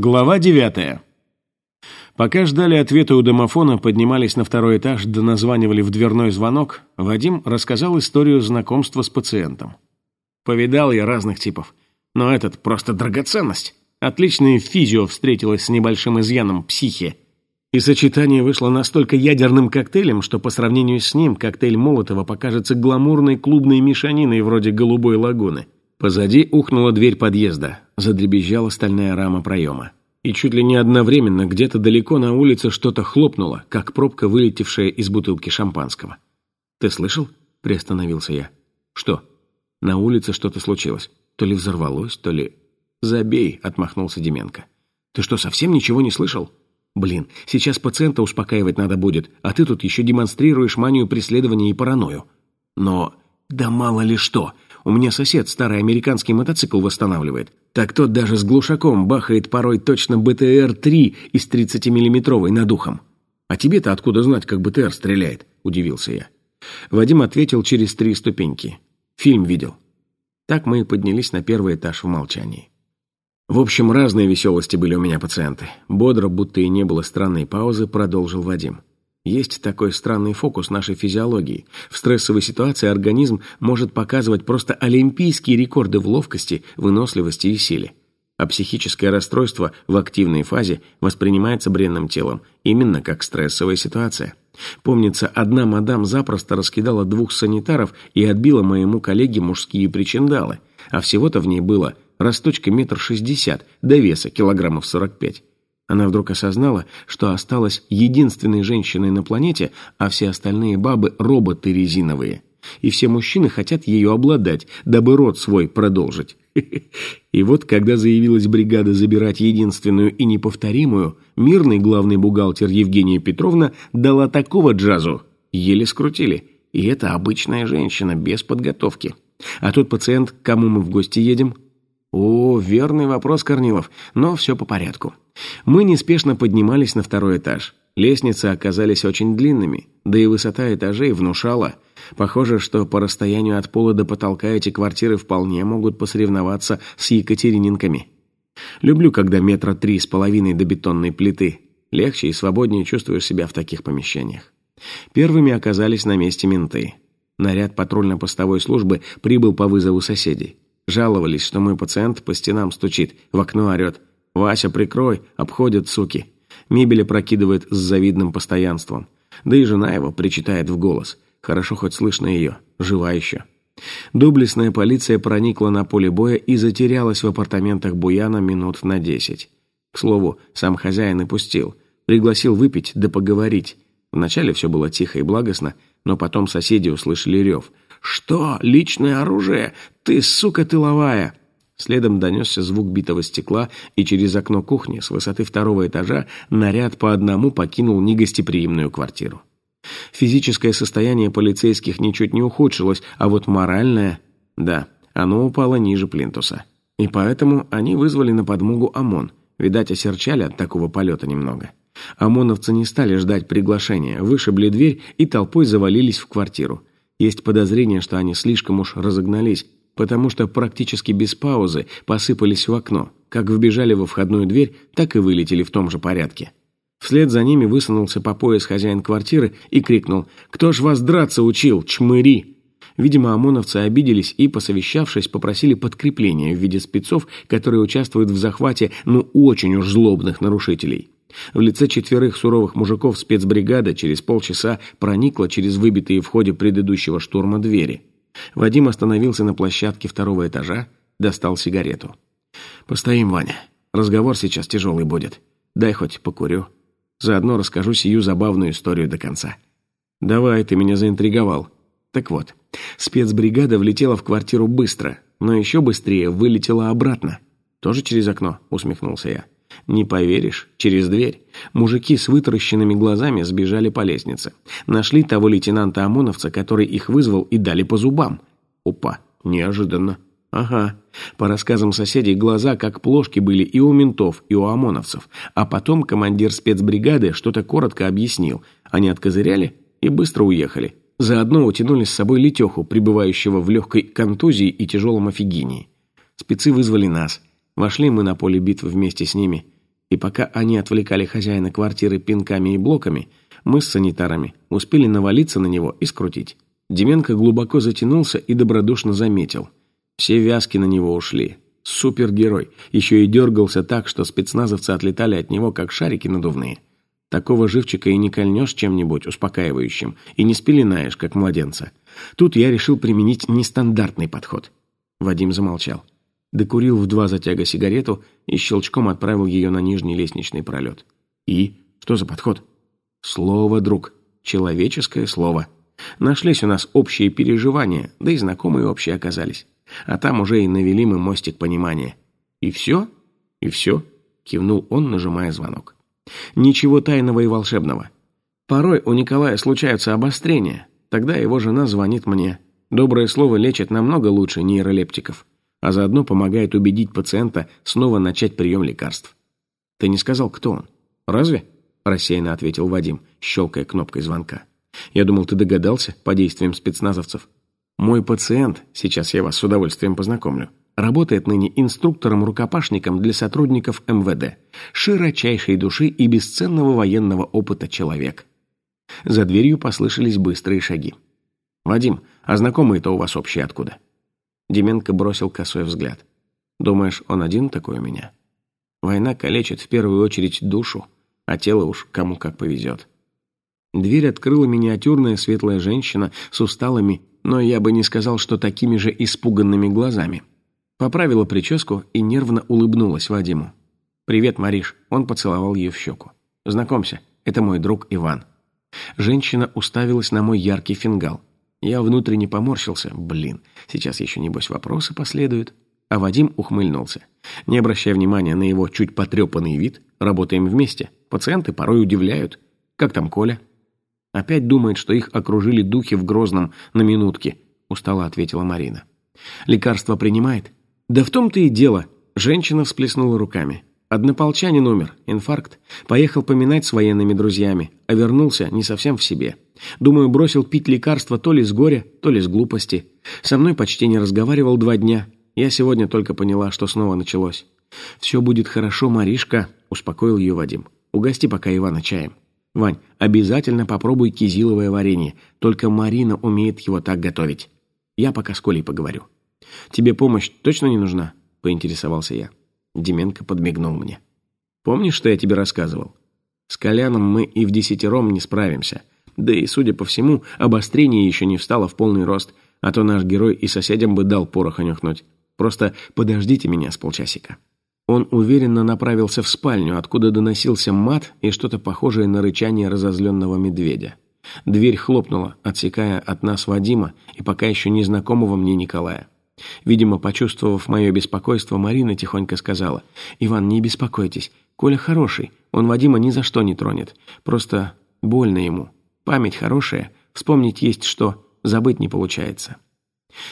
Глава девятая. Пока ждали ответа у домофона, поднимались на второй этаж, да названивали в дверной звонок, Вадим рассказал историю знакомства с пациентом. Повидал я разных типов, но этот просто драгоценность. Отличная физио встретилась с небольшим изъяном психи. И сочетание вышло настолько ядерным коктейлем, что по сравнению с ним коктейль Молотова покажется гламурной клубной мешаниной вроде «Голубой лагуны». Позади ухнула дверь подъезда, задребезжала стальная рама проема. И чуть ли не одновременно где-то далеко на улице что-то хлопнуло, как пробка, вылетевшая из бутылки шампанского. «Ты слышал?» — приостановился я. «Что?» «На улице что-то случилось. То ли взорвалось, то ли...» «Забей», — отмахнулся Деменко. «Ты что, совсем ничего не слышал?» «Блин, сейчас пациента успокаивать надо будет, а ты тут еще демонстрируешь манию преследования и паранойю». «Но...» «Да мало ли что! У меня сосед старый американский мотоцикл восстанавливает. Так тот даже с глушаком бахает порой точно БТР-3 из 30-миллиметровой над ухом. А тебе-то откуда знать, как БТР стреляет? Удивился я. Вадим ответил через три ступеньки. Фильм видел. Так мы и поднялись на первый этаж в молчании. В общем, разные веселости были у меня пациенты. Бодро, будто и не было странной паузы, продолжил Вадим. Есть такой странный фокус нашей физиологии. В стрессовой ситуации организм может показывать просто олимпийские рекорды в ловкости, выносливости и силе. А психическое расстройство в активной фазе воспринимается бренным телом, именно как стрессовая ситуация. Помнится, одна мадам запросто раскидала двух санитаров и отбила моему коллеге мужские причиндалы, а всего-то в ней было росточка метр шестьдесят, до веса килограммов сорок пять. Она вдруг осознала, что осталась единственной женщиной на планете, а все остальные бабы – роботы резиновые. И все мужчины хотят ее обладать, дабы род свой продолжить. И вот, когда заявилась бригада забирать единственную и неповторимую, мирный главный бухгалтер Евгения Петровна дала такого джазу. Еле скрутили. И это обычная женщина, без подготовки. А тот пациент, к кому мы в гости едем? О, верный вопрос, Корнилов, но все по порядку. Мы неспешно поднимались на второй этаж. Лестницы оказались очень длинными, да и высота этажей внушала. Похоже, что по расстоянию от пола до потолка эти квартиры вполне могут посоревноваться с Екатерининками. Люблю, когда метра три с половиной до бетонной плиты. Легче и свободнее чувствуешь себя в таких помещениях. Первыми оказались на месте менты. Наряд патрульно-постовой службы прибыл по вызову соседей. Жаловались, что мой пациент по стенам стучит, в окно орет. «Вася, прикрой!» Обходят, суки. Мебель опрокидывает с завидным постоянством. Да и жена его причитает в голос. Хорошо хоть слышно ее. Жива еще. Доблестная полиция проникла на поле боя и затерялась в апартаментах Буяна минут на десять. К слову, сам хозяин и пустил. Пригласил выпить да поговорить. Вначале все было тихо и благостно, но потом соседи услышали рев. «Что? Личное оружие? Ты, сука тыловая!» Следом донесся звук битого стекла, и через окно кухни с высоты второго этажа наряд по одному покинул негостеприимную квартиру. Физическое состояние полицейских ничуть не ухудшилось, а вот моральное... Да, оно упало ниже плинтуса. И поэтому они вызвали на подмогу ОМОН. Видать, осерчали от такого полета немного. ОМОНовцы не стали ждать приглашения, вышибли дверь и толпой завалились в квартиру. Есть подозрение, что они слишком уж разогнались, потому что практически без паузы посыпались в окно. Как вбежали во входную дверь, так и вылетели в том же порядке. Вслед за ними высунулся по пояс хозяин квартиры и крикнул «Кто ж вас драться учил, чмыри?» Видимо, ОМОНовцы обиделись и, посовещавшись, попросили подкрепления в виде спецов, которые участвуют в захвате ну очень уж злобных нарушителей. В лице четверых суровых мужиков спецбригада через полчаса проникла через выбитые в ходе предыдущего штурма двери. Вадим остановился на площадке второго этажа, достал сигарету. «Постоим, Ваня. Разговор сейчас тяжелый будет. Дай хоть покурю. Заодно расскажу сию забавную историю до конца». «Давай, ты меня заинтриговал». Так вот, спецбригада влетела в квартиру быстро, но еще быстрее вылетела обратно. «Тоже через окно?» — усмехнулся я. Не поверишь, через дверь. Мужики с вытаращенными глазами сбежали по лестнице. Нашли того лейтенанта ОМОНовца, который их вызвал, и дали по зубам. Опа, неожиданно. Ага. По рассказам соседей, глаза как плошки были и у ментов, и у ОМОНовцев. А потом командир спецбригады что-то коротко объяснил. Они откозыряли и быстро уехали. Заодно утянули с собой Летеху, пребывающего в легкой контузии и тяжелом офигении. Спецы вызвали нас. Вошли мы на поле битвы вместе с ними. И пока они отвлекали хозяина квартиры пинками и блоками, мы с санитарами успели навалиться на него и скрутить. Деменко глубоко затянулся и добродушно заметил. Все вязки на него ушли. Супергерой. Еще и дергался так, что спецназовцы отлетали от него, как шарики надувные. Такого живчика и не кольнешь чем-нибудь успокаивающим, и не спеленаешь, как младенца. Тут я решил применить нестандартный подход. Вадим замолчал. Докурил в два затяга сигарету и щелчком отправил ее на нижний лестничный пролет. И? Что за подход? Слово, друг. Человеческое слово. Нашлись у нас общие переживания, да и знакомые общие оказались. А там уже и навели мы мостик понимания. И все? И все? Кивнул он, нажимая звонок. Ничего тайного и волшебного. Порой у Николая случаются обострения. Тогда его жена звонит мне. Доброе слово лечит намного лучше нейролептиков, а заодно помогает убедить пациента снова начать прием лекарств. Ты не сказал, кто он? Разве? Рассеянно ответил Вадим, щелкая кнопкой звонка. Я думал, ты догадался по действиям спецназовцев. Мой пациент, сейчас я вас с удовольствием познакомлю, работает ныне инструктором-рукопашником для сотрудников МВД, широчайшей души и бесценного военного опыта человек. За дверью послышались быстрые шаги. «Вадим, а знакомые-то у вас общие откуда?» Деменко бросил косой взгляд. «Думаешь, он один такой у меня?» «Война калечит в первую очередь душу, а тело уж кому как повезет». Дверь открыла миниатюрная светлая женщина с усталыми, но я бы не сказал, что такими же испуганными глазами. Поправила прическу и нервно улыбнулась Вадиму. «Привет, Мариш», он поцеловал ее в щеку. «Знакомься, это мой друг Иван». Женщина уставилась на мой яркий фингал. Я внутренне поморщился. Блин, сейчас еще, небось, вопросы последуют. А Вадим ухмыльнулся. Не обращая внимания на его чуть потрепанный вид, работаем вместе. Пациенты порой удивляют. Как там Коля? Опять думает, что их окружили духи в Грозном на минутке, устало ответила Марина. Лекарство принимает? Да в том-то и дело. Женщина всплеснула руками. Однополчанин умер, инфаркт. Поехал поминать с военными друзьями, а вернулся не совсем в себе. Думаю, бросил пить лекарства то ли с горя, то ли с глупости. Со мной почти не разговаривал два дня. Я сегодня только поняла, что снова началось. «Все будет хорошо, Маришка», — успокоил ее Вадим. «Угости пока Ивана чаем». «Вань, обязательно попробуй кизиловое варенье. Только Марина умеет его так готовить. Я пока с Колей поговорю». «Тебе помощь точно не нужна?» — поинтересовался я. Деменко подмигнул мне. «Помнишь, что я тебе рассказывал? С Коляном мы и в десятером не справимся. Да и, судя по всему, обострение еще не встало в полный рост, а то наш герой и соседям бы дал пороха нюхнуть. Просто подождите меня с полчасика». Он уверенно направился в спальню, откуда доносился мат и что-то похожее на рычание разозленного медведя. Дверь хлопнула, отсекая от нас Вадима и пока еще незнакомого мне Николая. Видимо, почувствовав мое беспокойство, Марина тихонько сказала, «Иван, не беспокойтесь, Коля хороший, он Вадима ни за что не тронет, просто больно ему. Память хорошая, вспомнить есть что, забыть не получается».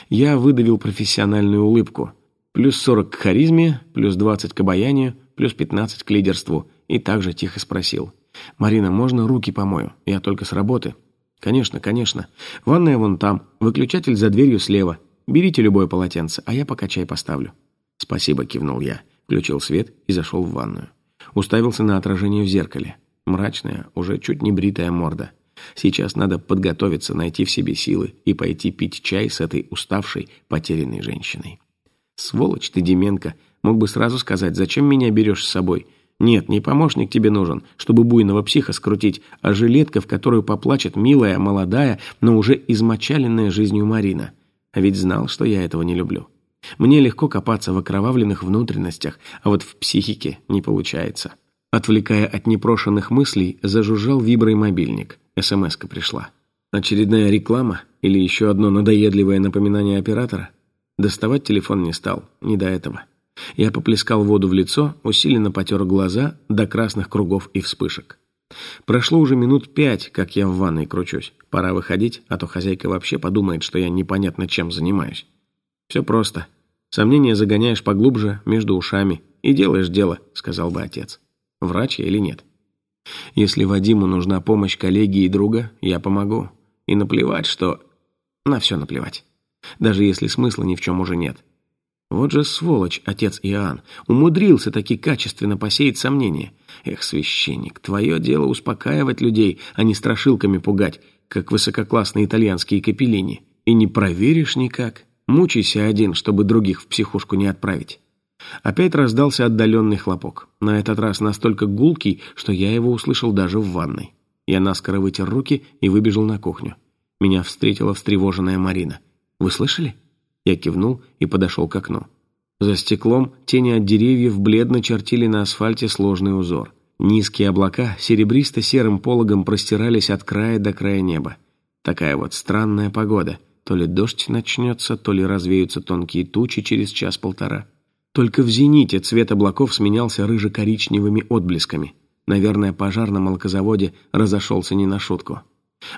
Я выдавил профессиональную улыбку. Плюс 40 к харизме, плюс 20 к обаянию, плюс 15 к лидерству, и также тихо спросил, «Марина, можно руки помою? Я только с работы». «Конечно, конечно. Ванная вон там, выключатель за дверью слева, Берите любое полотенце, а я пока чай поставлю». «Спасибо», — кивнул я, включил свет и зашел в ванную. Уставился на отражение в зеркале. Мрачная, уже чуть не бритая морда. Сейчас надо подготовиться, найти в себе силы и пойти пить чай с этой уставшей, потерянной женщиной. «Сволочь ты, Деменко! Мог бы сразу сказать, зачем меня берешь с собой? Нет, не помощник тебе нужен, чтобы буйного психа скрутить, а жилетка, в которую поплачет милая, молодая, но уже измочаленная жизнью Марина. А ведь знал, что я этого не люблю. Мне легко копаться в окровавленных внутренностях, а вот в психике не получается. Отвлекая от непрошенных мыслей, зажужжал виброй мобильник. СМС-ка пришла. Очередная реклама или еще одно надоедливое напоминание оператора? Доставать телефон не стал, не до этого. Я поплескал воду в лицо, усиленно потер глаза до красных кругов и вспышек. Прошло уже минут пять, как я в ванной кручусь. Пора выходить, а то хозяйка вообще подумает, что я непонятно чем занимаюсь. Все просто. Сомнения загоняешь поглубже, между ушами, и делаешь дело, сказал бы отец. Врач я или нет? Если Вадиму нужна помощь коллеги и друга, я помогу. И наплевать, что... На все наплевать. Даже если смысла ни в чем уже нет. Вот же сволочь, отец Иоанн, умудрился таки качественно посеять сомнения. Эх, священник, твое дело успокаивать людей, а не страшилками пугать, как высококлассные итальянские капеллини. И не проверишь никак. Мучайся один, чтобы других в психушку не отправить. Опять раздался отдаленный хлопок. На этот раз настолько гулкий, что я его услышал даже в ванной. Я наскоро вытер руки и выбежал на кухню. Меня встретила встревоженная Марина. «Вы слышали?» Я кивнул и подошел к окну. За стеклом тени от деревьев бледно чертили на асфальте сложный узор. Низкие облака серебристо-серым пологом простирались от края до края неба. Такая вот странная погода. То ли дождь начнется, то ли развеются тонкие тучи через час-полтора. Только в зените цвет облаков сменялся рыже-коричневыми отблесками. Наверное, пожар на молокозаводе разошелся не на шутку.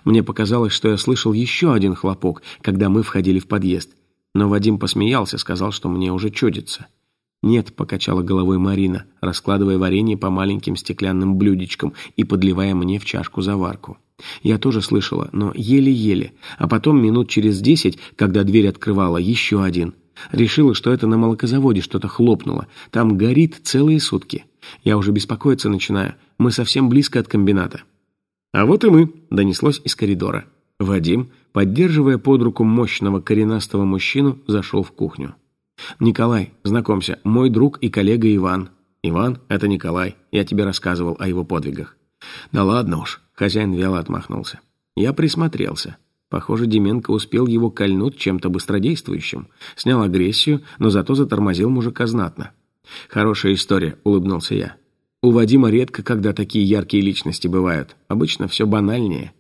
Мне показалось, что я слышал еще один хлопок, когда мы входили в подъезд. Но Вадим посмеялся, сказал, что мне уже чудится. «Нет», — покачала головой Марина, раскладывая варенье по маленьким стеклянным блюдечкам и подливая мне в чашку заварку. Я тоже слышала, но еле-еле. А потом минут через десять, когда дверь открывала, еще один. Решила, что это на молокозаводе что-то хлопнуло. Там горит целые сутки. Я уже беспокоиться начинаю. Мы совсем близко от комбината. «А вот и мы», — донеслось из коридора. Вадим, поддерживая под руку мощного коренастого мужчину, зашел в кухню. «Николай, знакомься, мой друг и коллега Иван». «Иван, это Николай, я тебе рассказывал о его подвигах». «Да ладно уж», — хозяин вяло отмахнулся. Я присмотрелся. Похоже, Деменко успел его кольнуть чем-то быстродействующим. Снял агрессию, но зато затормозил мужика знатно. «Хорошая история», — улыбнулся я. «У Вадима редко, когда такие яркие личности бывают. Обычно все банальнее».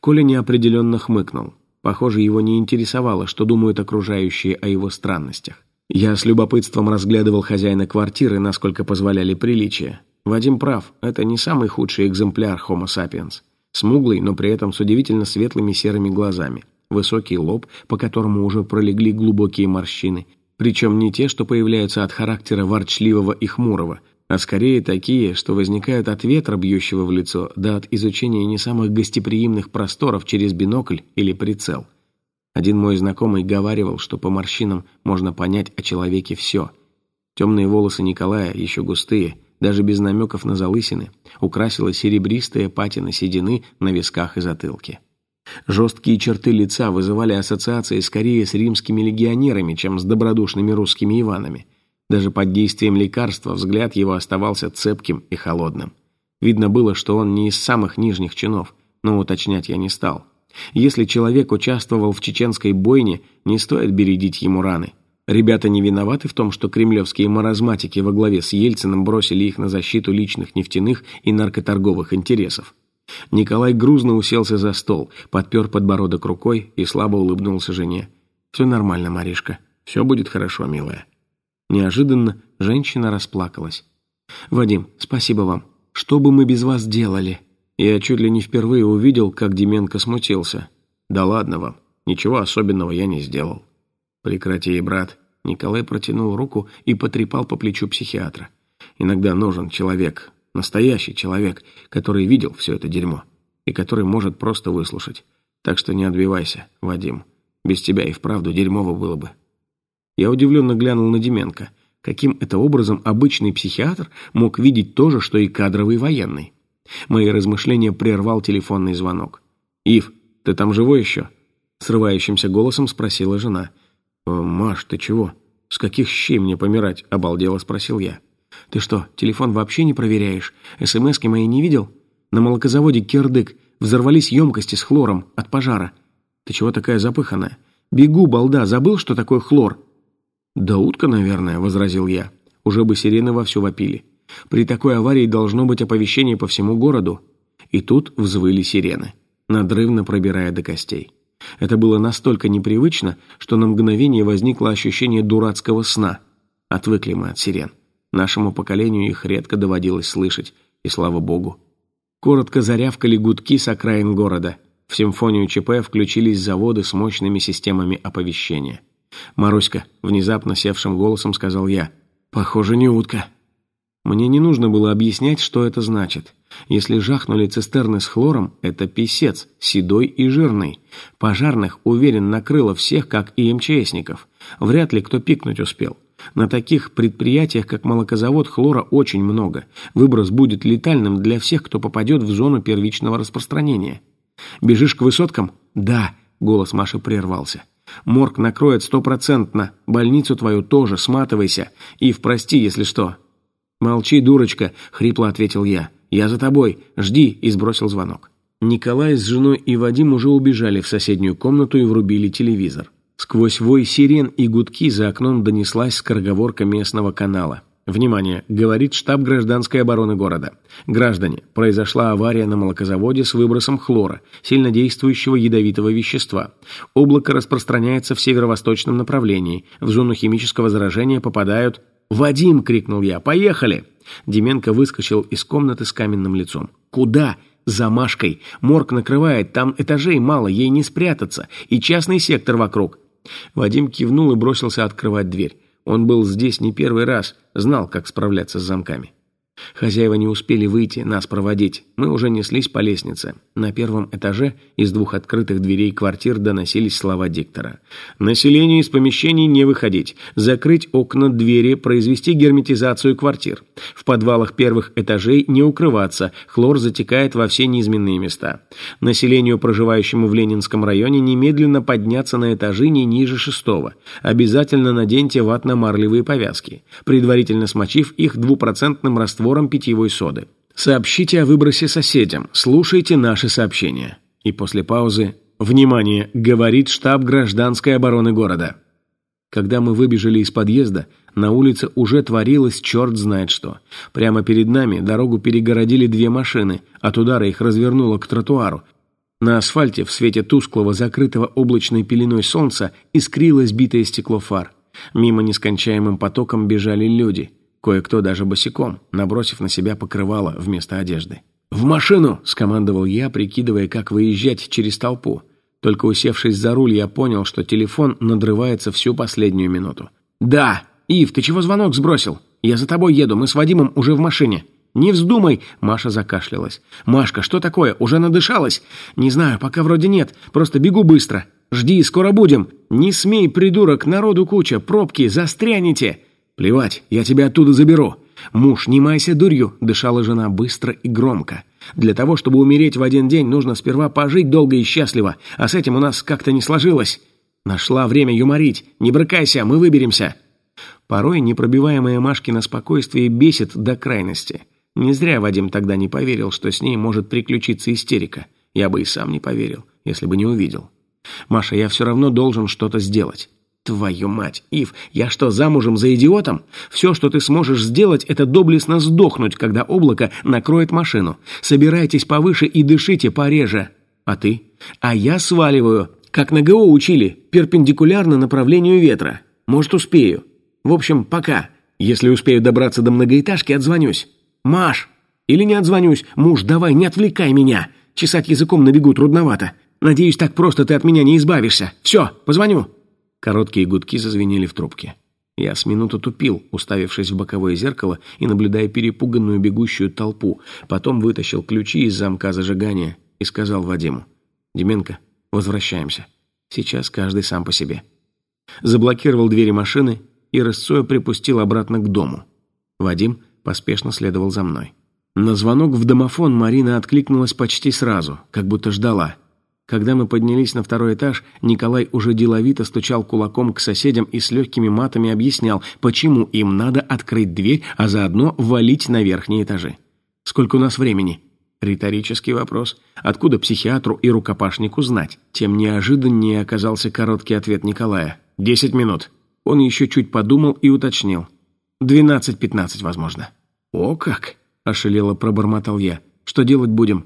Коля неопределенно хмыкнул. Похоже, его не интересовало, что думают окружающие о его странностях. Я с любопытством разглядывал хозяина квартиры, насколько позволяли приличия. Вадим прав, это не самый худший экземпляр Homo sapiens. Смуглый, но при этом с удивительно светлыми серыми глазами. Высокий лоб, по которому уже пролегли глубокие морщины. Причем не те, что появляются от характера ворчливого и хмурого, а скорее такие, что возникают от ветра, бьющего в лицо, да от изучения не самых гостеприимных просторов через бинокль или прицел – один мой знакомый говаривал, что по морщинам можно понять о человеке все. Темные волосы Николая, еще густые, даже без намеков на залысины, украсила серебристая патина седины на висках и затылке. Жесткие черты лица вызывали ассоциации скорее с римскими легионерами, чем с добродушными русскими Иванами. Даже под действием лекарства взгляд его оставался цепким и холодным. Видно было, что он не из самых нижних чинов, но уточнять я не стал. Если человек участвовал в чеченской бойне, не стоит бередить ему раны. Ребята не виноваты в том, что кремлевские маразматики во главе с Ельциным бросили их на защиту личных нефтяных и наркоторговых интересов. Николай грузно уселся за стол, подпер подбородок рукой и слабо улыбнулся жене. «Все нормально, Маришка. Все будет хорошо, милая». Неожиданно женщина расплакалась. «Вадим, спасибо вам. Что бы мы без вас делали?» Я чуть ли не впервые увидел, как Деменко смутился. «Да ладно вам, ничего особенного я не сделал». «Прекрати, брат». Николай протянул руку и потрепал по плечу психиатра. «Иногда нужен человек, настоящий человек, который видел все это дерьмо и который может просто выслушать. Так что не отбивайся, Вадим. Без тебя и вправду дерьмово было бы». Я удивленно глянул на Деменко. Каким это образом обычный психиатр мог видеть то же, что и кадровый военный? Мои размышления прервал телефонный звонок. «Ив, ты там живой еще?» Срывающимся голосом спросила жена. «Э, «Маш, ты чего? С каких щей мне помирать?» – обалдело спросил я. «Ты что, телефон вообще не проверяешь? СМСки мои не видел? На молокозаводе Кирдык взорвались емкости с хлором от пожара. Ты чего такая запыханная? Бегу, балда, забыл, что такое хлор?» «Да утка, наверное», – возразил я. Уже бы сирены вовсю вопили. При такой аварии должно быть оповещение по всему городу. И тут взвыли сирены, надрывно пробирая до костей. Это было настолько непривычно, что на мгновение возникло ощущение дурацкого сна. Отвыкли мы от сирен. Нашему поколению их редко доводилось слышать, и слава богу. Коротко зарявкали гудки с окраин города. В симфонию ЧП включились заводы с мощными системами оповещения. «Маруська», — внезапно севшим голосом сказал я, — «похоже, не утка». Мне не нужно было объяснять, что это значит. Если жахнули цистерны с хлором, это писец, седой и жирный. Пожарных, уверен, накрыло всех, как и МЧСников. Вряд ли кто пикнуть успел. На таких предприятиях, как молокозавод, хлора очень много. Выброс будет летальным для всех, кто попадет в зону первичного распространения. Бежишь к высоткам? Да, голос Маши прервался. Морг накроет стопроцентно. Больницу твою тоже, сматывайся. Ив, прости, если что. Молчи, дурочка, хрипло ответил я. Я за тобой. Жди, и сбросил звонок. Николай с женой и Вадим уже убежали в соседнюю комнату и врубили телевизор. Сквозь вой сирен и гудки за окном донеслась скороговорка местного канала. Внимание! Говорит штаб гражданской обороны города. Граждане, произошла авария на молокозаводе с выбросом хлора, сильнодействующего ядовитого вещества. Облако распространяется в северо-восточном направлении. В зону химического заражения попадают... «Вадим!» — крикнул я. «Поехали!» Деменко выскочил из комнаты с каменным лицом. «Куда?» «За Машкой. Морг накрывает, там этажей мало, ей не спрятаться. И частный сектор вокруг». Вадим кивнул и бросился открывать дверь. Он был здесь не первый раз, знал, как справляться с замками. Хозяева не успели выйти, нас проводить. Мы уже неслись по лестнице. На первом этаже из двух открытых дверей квартир доносились слова диктора. Населению из помещений не выходить. Закрыть окна, двери, произвести герметизацию квартир. В подвалах первых этажей не укрываться. Хлор затекает во все неизменные места. Населению, проживающему в Ленинском районе, немедленно подняться на этажи не ниже шестого. Обязательно наденьте ватно-марлевые повязки, предварительно смочив их двупроцентным раствором раствором питьевой соды. Сообщите о выбросе соседям, слушайте наши сообщения. И после паузы «Внимание!» говорит штаб гражданской обороны города. Когда мы выбежали из подъезда, на улице уже творилось черт знает что. Прямо перед нами дорогу перегородили две машины, от удара их развернуло к тротуару. На асфальте в свете тусклого, закрытого облачной пеленой солнца искрилось битое стекло фар. Мимо нескончаемым потоком бежали люди. Кое-кто даже босиком, набросив на себя покрывало вместо одежды. «В машину!» – скомандовал я, прикидывая, как выезжать через толпу. Только усевшись за руль, я понял, что телефон надрывается всю последнюю минуту. «Да! Ив, ты чего звонок сбросил? Я за тобой еду, мы с Вадимом уже в машине». «Не вздумай!» – Маша закашлялась. «Машка, что такое? Уже надышалась?» «Не знаю, пока вроде нет. Просто бегу быстро. Жди, скоро будем. Не смей, придурок, народу куча, пробки, застрянете!» «Плевать, я тебя оттуда заберу». «Муж, не майся дурью», — дышала жена быстро и громко. «Для того, чтобы умереть в один день, нужно сперва пожить долго и счастливо, а с этим у нас как-то не сложилось. Нашла время юморить. Не брыкайся, мы выберемся». Порой непробиваемое Машкино спокойствие бесит до крайности. Не зря Вадим тогда не поверил, что с ней может приключиться истерика. Я бы и сам не поверил, если бы не увидел. «Маша, я все равно должен что-то сделать. Твою мать, Ив, я что, замужем за идиотом? Все, что ты сможешь сделать, это доблестно сдохнуть, когда облако накроет машину. Собирайтесь повыше и дышите пореже. А ты? А я сваливаю. Как на ГО учили, перпендикулярно направлению ветра. Может, успею. В общем, пока. Если успею добраться до многоэтажки, отзвонюсь. Маш! Или не отзвонюсь. Муж, давай, не отвлекай меня. Чесать языком на бегу трудновато. Надеюсь, так просто ты от меня не избавишься. Все, позвоню. Короткие гудки зазвенели в трубке. Я с минуту тупил, уставившись в боковое зеркало и наблюдая перепуганную бегущую толпу. Потом вытащил ключи из замка зажигания и сказал Вадиму. «Деменко, возвращаемся. Сейчас каждый сам по себе». Заблокировал двери машины и рысцой припустил обратно к дому. Вадим поспешно следовал за мной. На звонок в домофон Марина откликнулась почти сразу, как будто ждала – когда мы поднялись на второй этаж, Николай уже деловито стучал кулаком к соседям и с легкими матами объяснял, почему им надо открыть дверь, а заодно валить на верхние этажи. «Сколько у нас времени?» Риторический вопрос. Откуда психиатру и рукопашнику знать? Тем неожиданнее оказался короткий ответ Николая. «Десять минут». Он еще чуть подумал и уточнил. «Двенадцать-пятнадцать, возможно». «О как!» – ошалело пробормотал я. «Что делать будем?»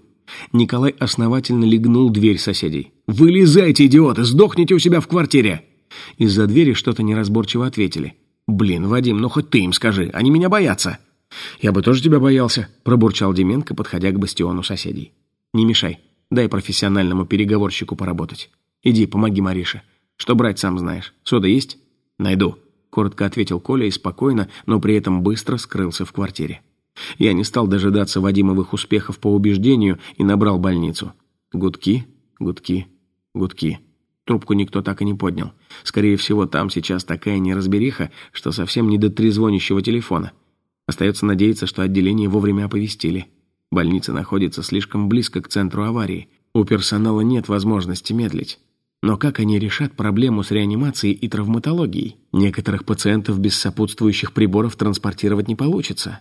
Николай основательно легнул дверь соседей. «Вылезайте, идиоты! Сдохните у себя в квартире!» Из-за двери что-то неразборчиво ответили. «Блин, Вадим, ну хоть ты им скажи, они меня боятся!» «Я бы тоже тебя боялся», – пробурчал Деменко, подходя к бастиону соседей. «Не мешай, дай профессиональному переговорщику поработать. Иди, помоги Марише. Что брать, сам знаешь. Сода есть?» «Найду», – коротко ответил Коля и спокойно, но при этом быстро скрылся в квартире. Я не стал дожидаться Вадимовых успехов по убеждению и набрал больницу. Гудки, гудки, гудки. Трубку никто так и не поднял. Скорее всего, там сейчас такая неразбериха, что совсем не до трезвонящего телефона. Остается надеяться, что отделение вовремя оповестили. Больница находится слишком близко к центру аварии. У персонала нет возможности медлить. Но как они решат проблему с реанимацией и травматологией? Некоторых пациентов без сопутствующих приборов транспортировать не получится.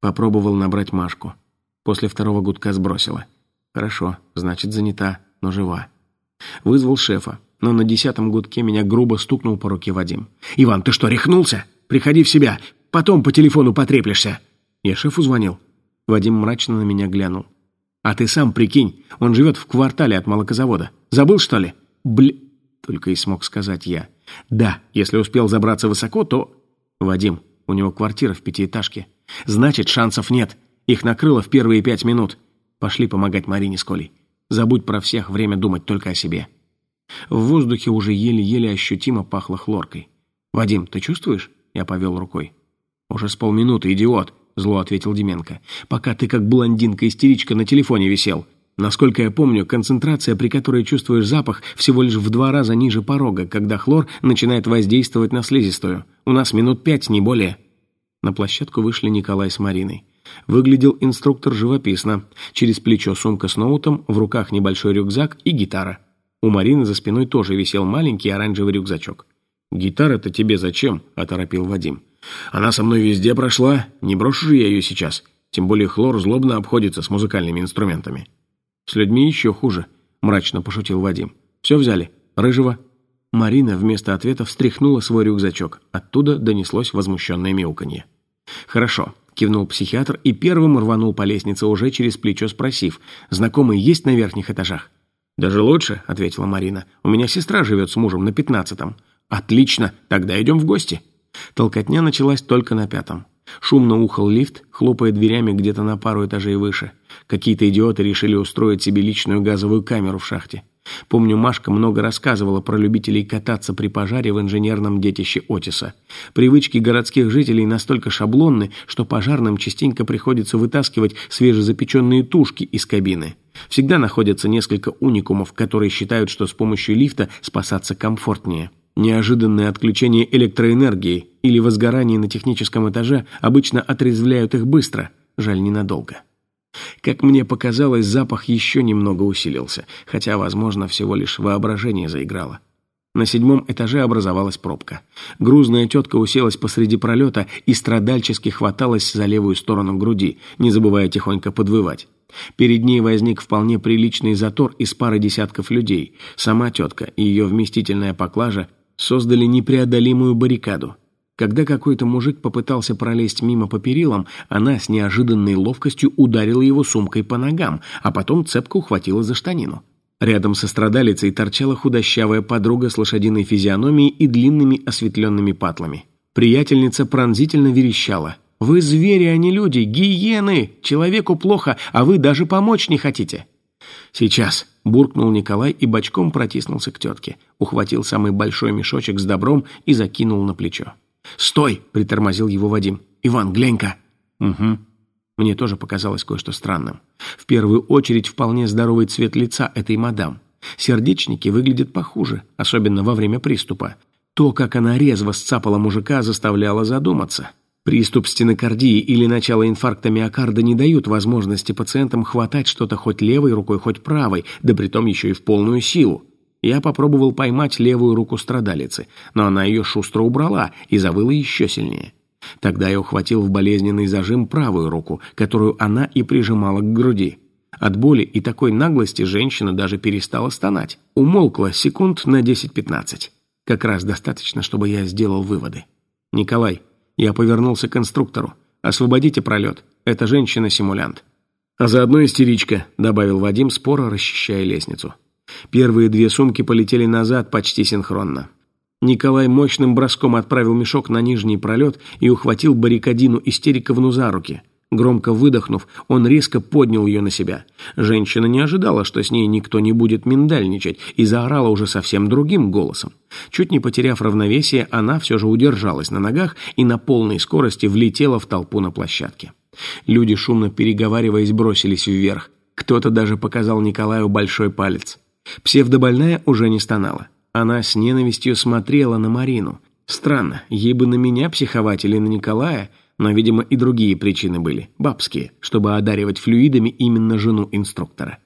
Попробовал набрать Машку. После второго гудка сбросила. Хорошо, значит, занята, но жива. Вызвал шефа, но на десятом гудке меня грубо стукнул по руке Вадим. «Иван, ты что, рехнулся? Приходи в себя, потом по телефону потреплешься». Я шефу звонил. Вадим мрачно на меня глянул. «А ты сам прикинь, он живет в квартале от молокозавода. Забыл, что ли?» «Бля...» — только и смог сказать я. «Да, если успел забраться высоко, то...» «Вадим, у него квартира в пятиэтажке. Значит, шансов нет. Их накрыло в первые пять минут. Пошли помогать Марине с Колей. Забудь про всех, время думать только о себе». В воздухе уже еле-еле ощутимо пахло хлоркой. «Вадим, ты чувствуешь?» Я повел рукой. «Уже с полминуты, идиот!» Зло ответил Деменко. «Пока ты как блондинка-истеричка на телефоне висел. Насколько я помню, концентрация, при которой чувствуешь запах, всего лишь в два раза ниже порога, когда хлор начинает воздействовать на слизистую. У нас минут пять, не более». На площадку вышли Николай с Мариной. Выглядел инструктор живописно. Через плечо сумка с ноутом, в руках небольшой рюкзак и гитара. У Марины за спиной тоже висел маленький оранжевый рюкзачок. «Гитара-то тебе зачем?» – оторопил Вадим. «Она со мной везде прошла, не брошу же я ее сейчас. Тем более хлор злобно обходится с музыкальными инструментами». «С людьми еще хуже», – мрачно пошутил Вадим. «Все взяли? Рыжего?» Марина вместо ответа встряхнула свой рюкзачок. Оттуда донеслось возмущенное мяуканье. «Хорошо», — кивнул психиатр и первым рванул по лестнице, уже через плечо спросив, «Знакомые есть на верхних этажах?» «Даже лучше», — ответила Марина. «У меня сестра живет с мужем на пятнадцатом». «Отлично, тогда идем в гости». Толкотня началась только на пятом. Шумно ухал лифт, хлопая дверями где-то на пару этажей выше. Какие-то идиоты решили устроить себе личную газовую камеру в шахте. Помню, Машка много рассказывала про любителей кататься при пожаре в инженерном детище Отиса. Привычки городских жителей настолько шаблонны, что пожарным частенько приходится вытаскивать свежезапеченные тушки из кабины. Всегда находятся несколько уникумов, которые считают, что с помощью лифта спасаться комфортнее. Неожиданное отключение электроэнергии или возгорание на техническом этаже обычно отрезвляют их быстро, жаль ненадолго. Как мне показалось, запах еще немного усилился, хотя, возможно, всего лишь воображение заиграло. На седьмом этаже образовалась пробка. Грузная тетка уселась посреди пролета и страдальчески хваталась за левую сторону груди, не забывая тихонько подвывать. Перед ней возник вполне приличный затор из пары десятков людей. Сама тетка и ее вместительная поклажа создали непреодолимую баррикаду. Когда какой-то мужик попытался пролезть мимо по перилам, она с неожиданной ловкостью ударила его сумкой по ногам, а потом цепко ухватила за штанину. Рядом со страдалицей торчала худощавая подруга с лошадиной физиономией и длинными осветленными патлами. Приятельница пронзительно верещала. «Вы звери, а не люди! Гиены! Человеку плохо, а вы даже помочь не хотите!» «Сейчас!» – буркнул Николай и бочком протиснулся к тетке, ухватил самый большой мешочек с добром и закинул на плечо. «Стой!» – притормозил его Вадим. «Иван, глянь-ка!» «Угу». Мне тоже показалось кое-что странным. В первую очередь вполне здоровый цвет лица этой мадам. Сердечники выглядят похуже, особенно во время приступа. То, как она резво сцапала мужика, заставляло задуматься. Приступ стенокардии или начало инфаркта миокарда не дают возможности пациентам хватать что-то хоть левой рукой, хоть правой, да притом еще и в полную силу. Я попробовал поймать левую руку страдалицы, но она ее шустро убрала и завыла еще сильнее. Тогда я ухватил в болезненный зажим правую руку, которую она и прижимала к груди. От боли и такой наглости женщина даже перестала стонать. Умолкла секунд на 10-15. Как раз достаточно, чтобы я сделал выводы. «Николай, я повернулся к конструктору. Освободите пролет. Эта женщина-симулянт». «А заодно истеричка», — добавил Вадим, споро расчищая лестницу. Первые две сумки полетели назад почти синхронно. Николай мощным броском отправил мешок на нижний пролет и ухватил баррикадину истериковну за руки. Громко выдохнув, он резко поднял ее на себя. Женщина не ожидала, что с ней никто не будет миндальничать, и заорала уже совсем другим голосом. Чуть не потеряв равновесие, она все же удержалась на ногах и на полной скорости влетела в толпу на площадке. Люди, шумно переговариваясь, бросились вверх. Кто-то даже показал Николаю большой палец. Псевдобольная уже не стонала. Она с ненавистью смотрела на Марину. Странно, ей бы на меня психовать или на Николая, но, видимо, и другие причины были, бабские, чтобы одаривать флюидами именно жену инструктора.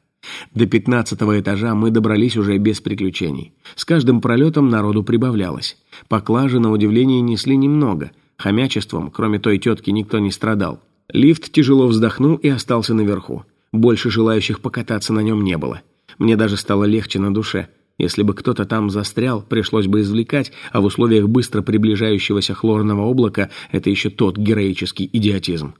До пятнадцатого этажа мы добрались уже без приключений. С каждым пролетом народу прибавлялось. Поклажи, на удивление, несли немного. Хомячеством, кроме той тетки, никто не страдал. Лифт тяжело вздохнул и остался наверху. Больше желающих покататься на нем не было. Мне даже стало легче на душе. Если бы кто-то там застрял, пришлось бы извлекать, а в условиях быстро приближающегося хлорного облака это еще тот героический идиотизм.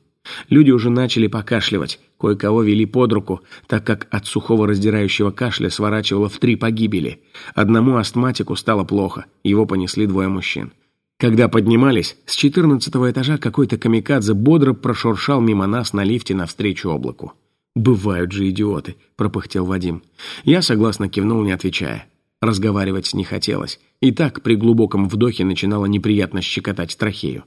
Люди уже начали покашливать, кое-кого вели под руку, так как от сухого раздирающего кашля сворачивало в три погибели. Одному астматику стало плохо, его понесли двое мужчин. Когда поднимались, с четырнадцатого этажа какой-то камикадзе бодро прошуршал мимо нас на лифте навстречу облаку. «Бывают же идиоты», — пропыхтел Вадим. Я согласно кивнул, не отвечая. Разговаривать не хотелось. И так при глубоком вдохе начинало неприятно щекотать трахею.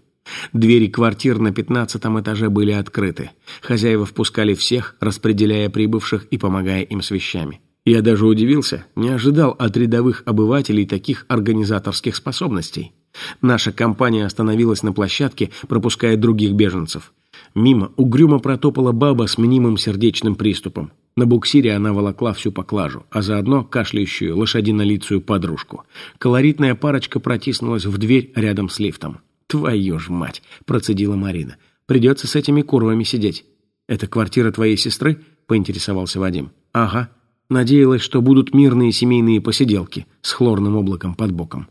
Двери квартир на пятнадцатом этаже были открыты. Хозяева впускали всех, распределяя прибывших и помогая им с вещами. Я даже удивился, не ожидал от рядовых обывателей таких организаторских способностей. Наша компания остановилась на площадке, пропуская других беженцев. Мимо угрюмо протопала баба с мнимым сердечным приступом. На буксире она волокла всю поклажу, а заодно кашляющую лошадинолицую подружку. Колоритная парочка протиснулась в дверь рядом с лифтом. «Твою ж мать!» – процедила Марина. «Придется с этими курвами сидеть». «Это квартира твоей сестры?» – поинтересовался Вадим. «Ага». Надеялась, что будут мирные семейные посиделки с хлорным облаком под боком.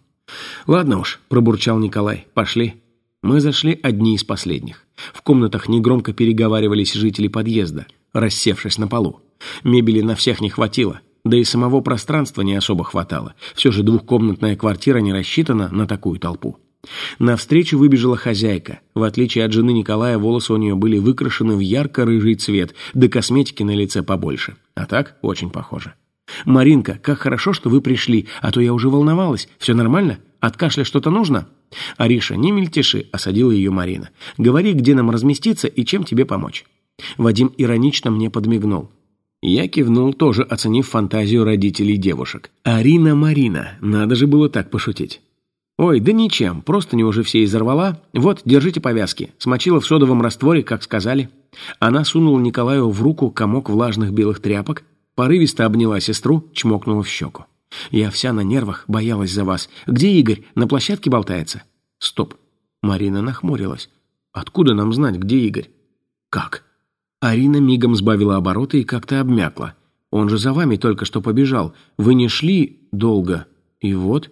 «Ладно уж», – пробурчал Николай. «Пошли». Мы зашли одни из последних. В комнатах негромко переговаривались жители подъезда, рассевшись на полу. Мебели на всех не хватило, да и самого пространства не особо хватало. Все же двухкомнатная квартира не рассчитана на такую толпу. Навстречу выбежала хозяйка. В отличие от жены Николая, волосы у нее были выкрашены в ярко-рыжий цвет, да косметики на лице побольше. А так, очень похоже. «Маринка, как хорошо, что вы пришли, а то я уже волновалась. Все нормально? От кашля что-то нужно?» «Ариша, не мельтеши», — осадила ее Марина. «Говори, где нам разместиться и чем тебе помочь». Вадим иронично мне подмигнул. Я кивнул, тоже оценив фантазию родителей девушек. «Арина Марина, надо же было так пошутить». «Ой, да ничем, просто не уже все изорвала. Вот, держите повязки». Смочила в содовом растворе, как сказали. Она сунула Николаю в руку комок влажных белых тряпок, порывисто обняла сестру, чмокнула в щеку. «Я вся на нервах, боялась за вас. Где Игорь? На площадке болтается?» «Стоп». Марина нахмурилась. «Откуда нам знать, где Игорь?» «Как?» Арина мигом сбавила обороты и как-то обмякла. «Он же за вами только что побежал. Вы не шли долго. И вот...»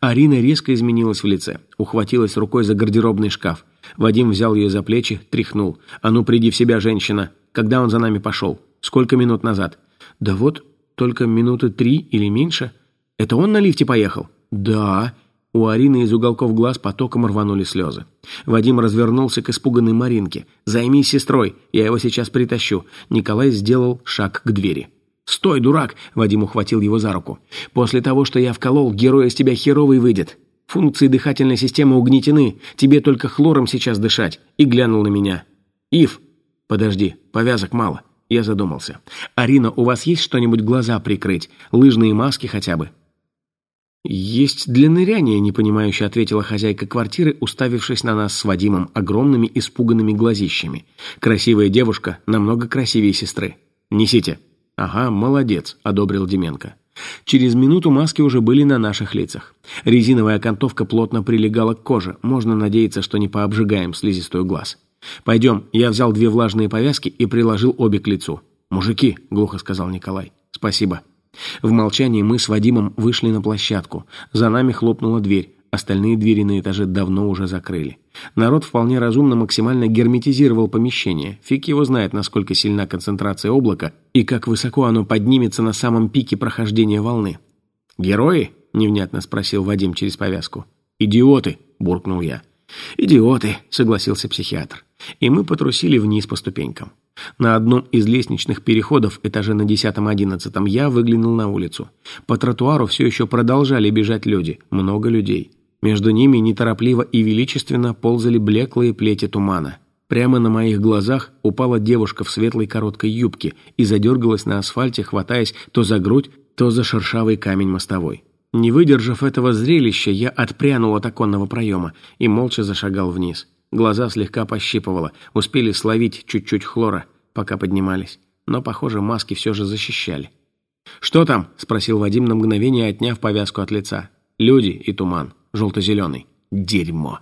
Арина резко изменилась в лице, ухватилась рукой за гардеробный шкаф. Вадим взял ее за плечи, тряхнул. «А ну, приди в себя, женщина! Когда он за нами пошел? Сколько минут назад?» «Да вот, только минуты три или меньше. Это он на лифте поехал?» «Да». У Арины из уголков глаз потоком рванули слезы. Вадим развернулся к испуганной Маринке. «Займись сестрой, я его сейчас притащу». Николай сделал шаг к двери. «Стой, дурак!» — Вадим ухватил его за руку. «После того, что я вколол, герой из тебя херовый выйдет. Функции дыхательной системы угнетены, тебе только хлором сейчас дышать». И глянул на меня. «Ив!» «Подожди, повязок мало». Я задумался. «Арина, у вас есть что-нибудь глаза прикрыть? Лыжные маски хотя бы?» «Есть для ныряния», — непонимающе ответила хозяйка квартиры, уставившись на нас с Вадимом огромными испуганными глазищами. «Красивая девушка, намного красивее сестры. Несите». «Ага, молодец», — одобрил Деменко. Через минуту маски уже были на наших лицах. Резиновая окантовка плотно прилегала к коже. Можно надеяться, что не пообжигаем слизистую глаз. «Пойдем». Я взял две влажные повязки и приложил обе к лицу. «Мужики», — глухо сказал Николай. «Спасибо». В молчании мы с Вадимом вышли на площадку. За нами хлопнула дверь. Остальные двери на этаже давно уже закрыли. Народ вполне разумно максимально герметизировал помещение. Фиг его знает, насколько сильна концентрация облака и как высоко оно поднимется на самом пике прохождения волны. «Герои?» — невнятно спросил Вадим через повязку. «Идиоты!» — буркнул я. «Идиоты!» — согласился психиатр. И мы потрусили вниз по ступенькам. На одном из лестничных переходов, этаже на десятом-одиннадцатом, я выглянул на улицу. По тротуару все еще продолжали бежать люди, много людей. Между ними неторопливо и величественно ползали блеклые плети тумана. Прямо на моих глазах упала девушка в светлой короткой юбке и задергалась на асфальте, хватаясь то за грудь, то за шершавый камень мостовой. Не выдержав этого зрелища, я отпрянул от оконного проема и молча зашагал вниз. Глаза слегка пощипывало, успели словить чуть-чуть хлора, пока поднимались. Но, похоже, маски все же защищали. «Что там?» – спросил Вадим на мгновение, отняв повязку от лица. «Люди и туман. Желто-зеленый. Дерьмо!»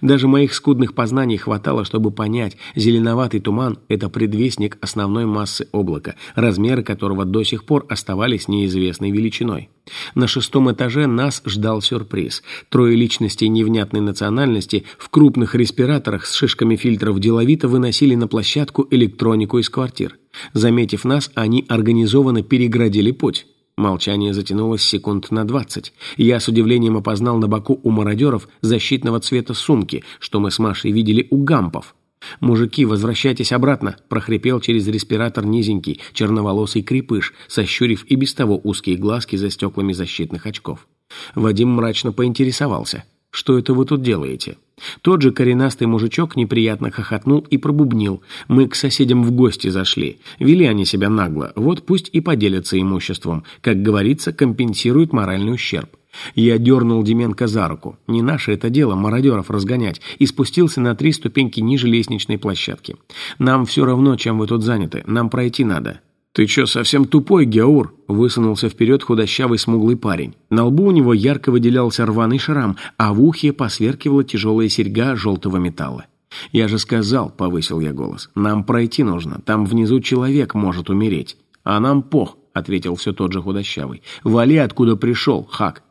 Даже моих скудных познаний хватало, чтобы понять, зеленоватый туман – это предвестник основной массы облака, размеры которого до сих пор оставались неизвестной величиной. На шестом этаже нас ждал сюрприз. Трое личностей невнятной национальности в крупных респираторах с шишками фильтров деловито выносили на площадку электронику из квартир. Заметив нас, они организованно переградили путь. Молчание затянулось секунд на двадцать. Я с удивлением опознал на боку у мародеров защитного цвета сумки, что мы с Машей видели у гампов. «Мужики, возвращайтесь обратно!» – прохрипел через респиратор низенький, черноволосый крепыш, сощурив и без того узкие глазки за стеклами защитных очков. Вадим мрачно поинтересовался. «Что это вы тут делаете?» Тот же коренастый мужичок неприятно хохотнул и пробубнил. «Мы к соседям в гости зашли. Вели они себя нагло. Вот пусть и поделятся имуществом. Как говорится, компенсируют моральный ущерб». Я дернул Деменко за руку. Не наше это дело мародеров разгонять. И спустился на три ступеньки ниже лестничной площадки. «Нам все равно, чем вы тут заняты. Нам пройти надо». «Ты чё, совсем тупой, Геур?» – высунулся вперед худощавый смуглый парень. На лбу у него ярко выделялся рваный шрам, а в ухе посверкивала тяжелая серьга желтого металла. «Я же сказал», – повысил я голос, – «нам пройти нужно, там внизу человек может умереть». «А нам пох», – ответил все тот же худощавый. «Вали, откуда пришел, Хак».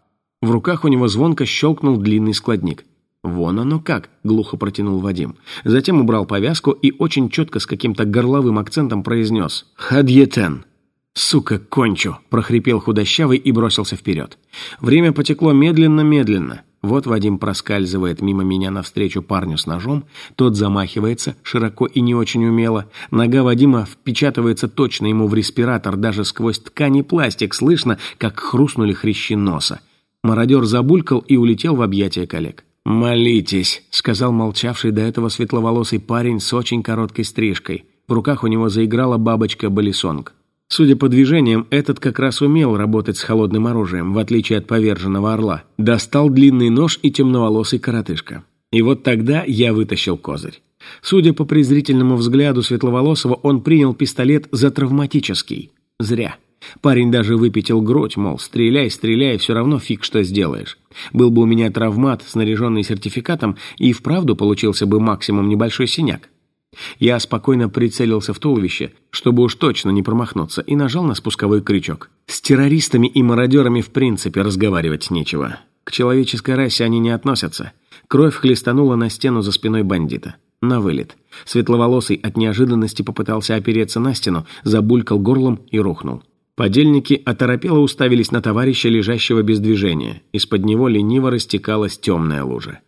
В руках у него звонко щелкнул длинный складник. «Вон оно как!» — глухо протянул Вадим. Затем убрал повязку и очень четко с каким-то горловым акцентом произнес «Хадьетен». «Сука, кончу!» — прохрипел худощавый и бросился вперед. Время потекло медленно-медленно. Вот Вадим проскальзывает мимо меня навстречу парню с ножом, тот замахивается, широко и не очень умело. Нога Вадима впечатывается точно ему в респиратор, даже сквозь ткань и пластик слышно, как хрустнули хрящи носа. Мародер забулькал и улетел в объятия коллег. «Молитесь», — сказал молчавший до этого светловолосый парень с очень короткой стрижкой. В руках у него заиграла бабочка-балисонг. Судя по движениям, этот как раз умел работать с холодным оружием, в отличие от поверженного орла. Достал длинный нож и темноволосый коротышка. И вот тогда я вытащил козырь. Судя по презрительному взгляду светловолосого, он принял пистолет за травматический. Зря. Парень даже выпятил грудь, мол, стреляй, стреляй, все равно фиг что сделаешь. Был бы у меня травмат, снаряженный сертификатом, и вправду получился бы максимум небольшой синяк. Я спокойно прицелился в туловище, чтобы уж точно не промахнуться, и нажал на спусковой крючок. С террористами и мародерами в принципе разговаривать нечего. К человеческой расе они не относятся. Кровь хлестанула на стену за спиной бандита. На вылет. Светловолосый от неожиданности попытался опереться на стену, забулькал горлом и рухнул. Подельники оторопело уставились на товарища, лежащего без движения. Из-под него лениво растекалась темная лужа.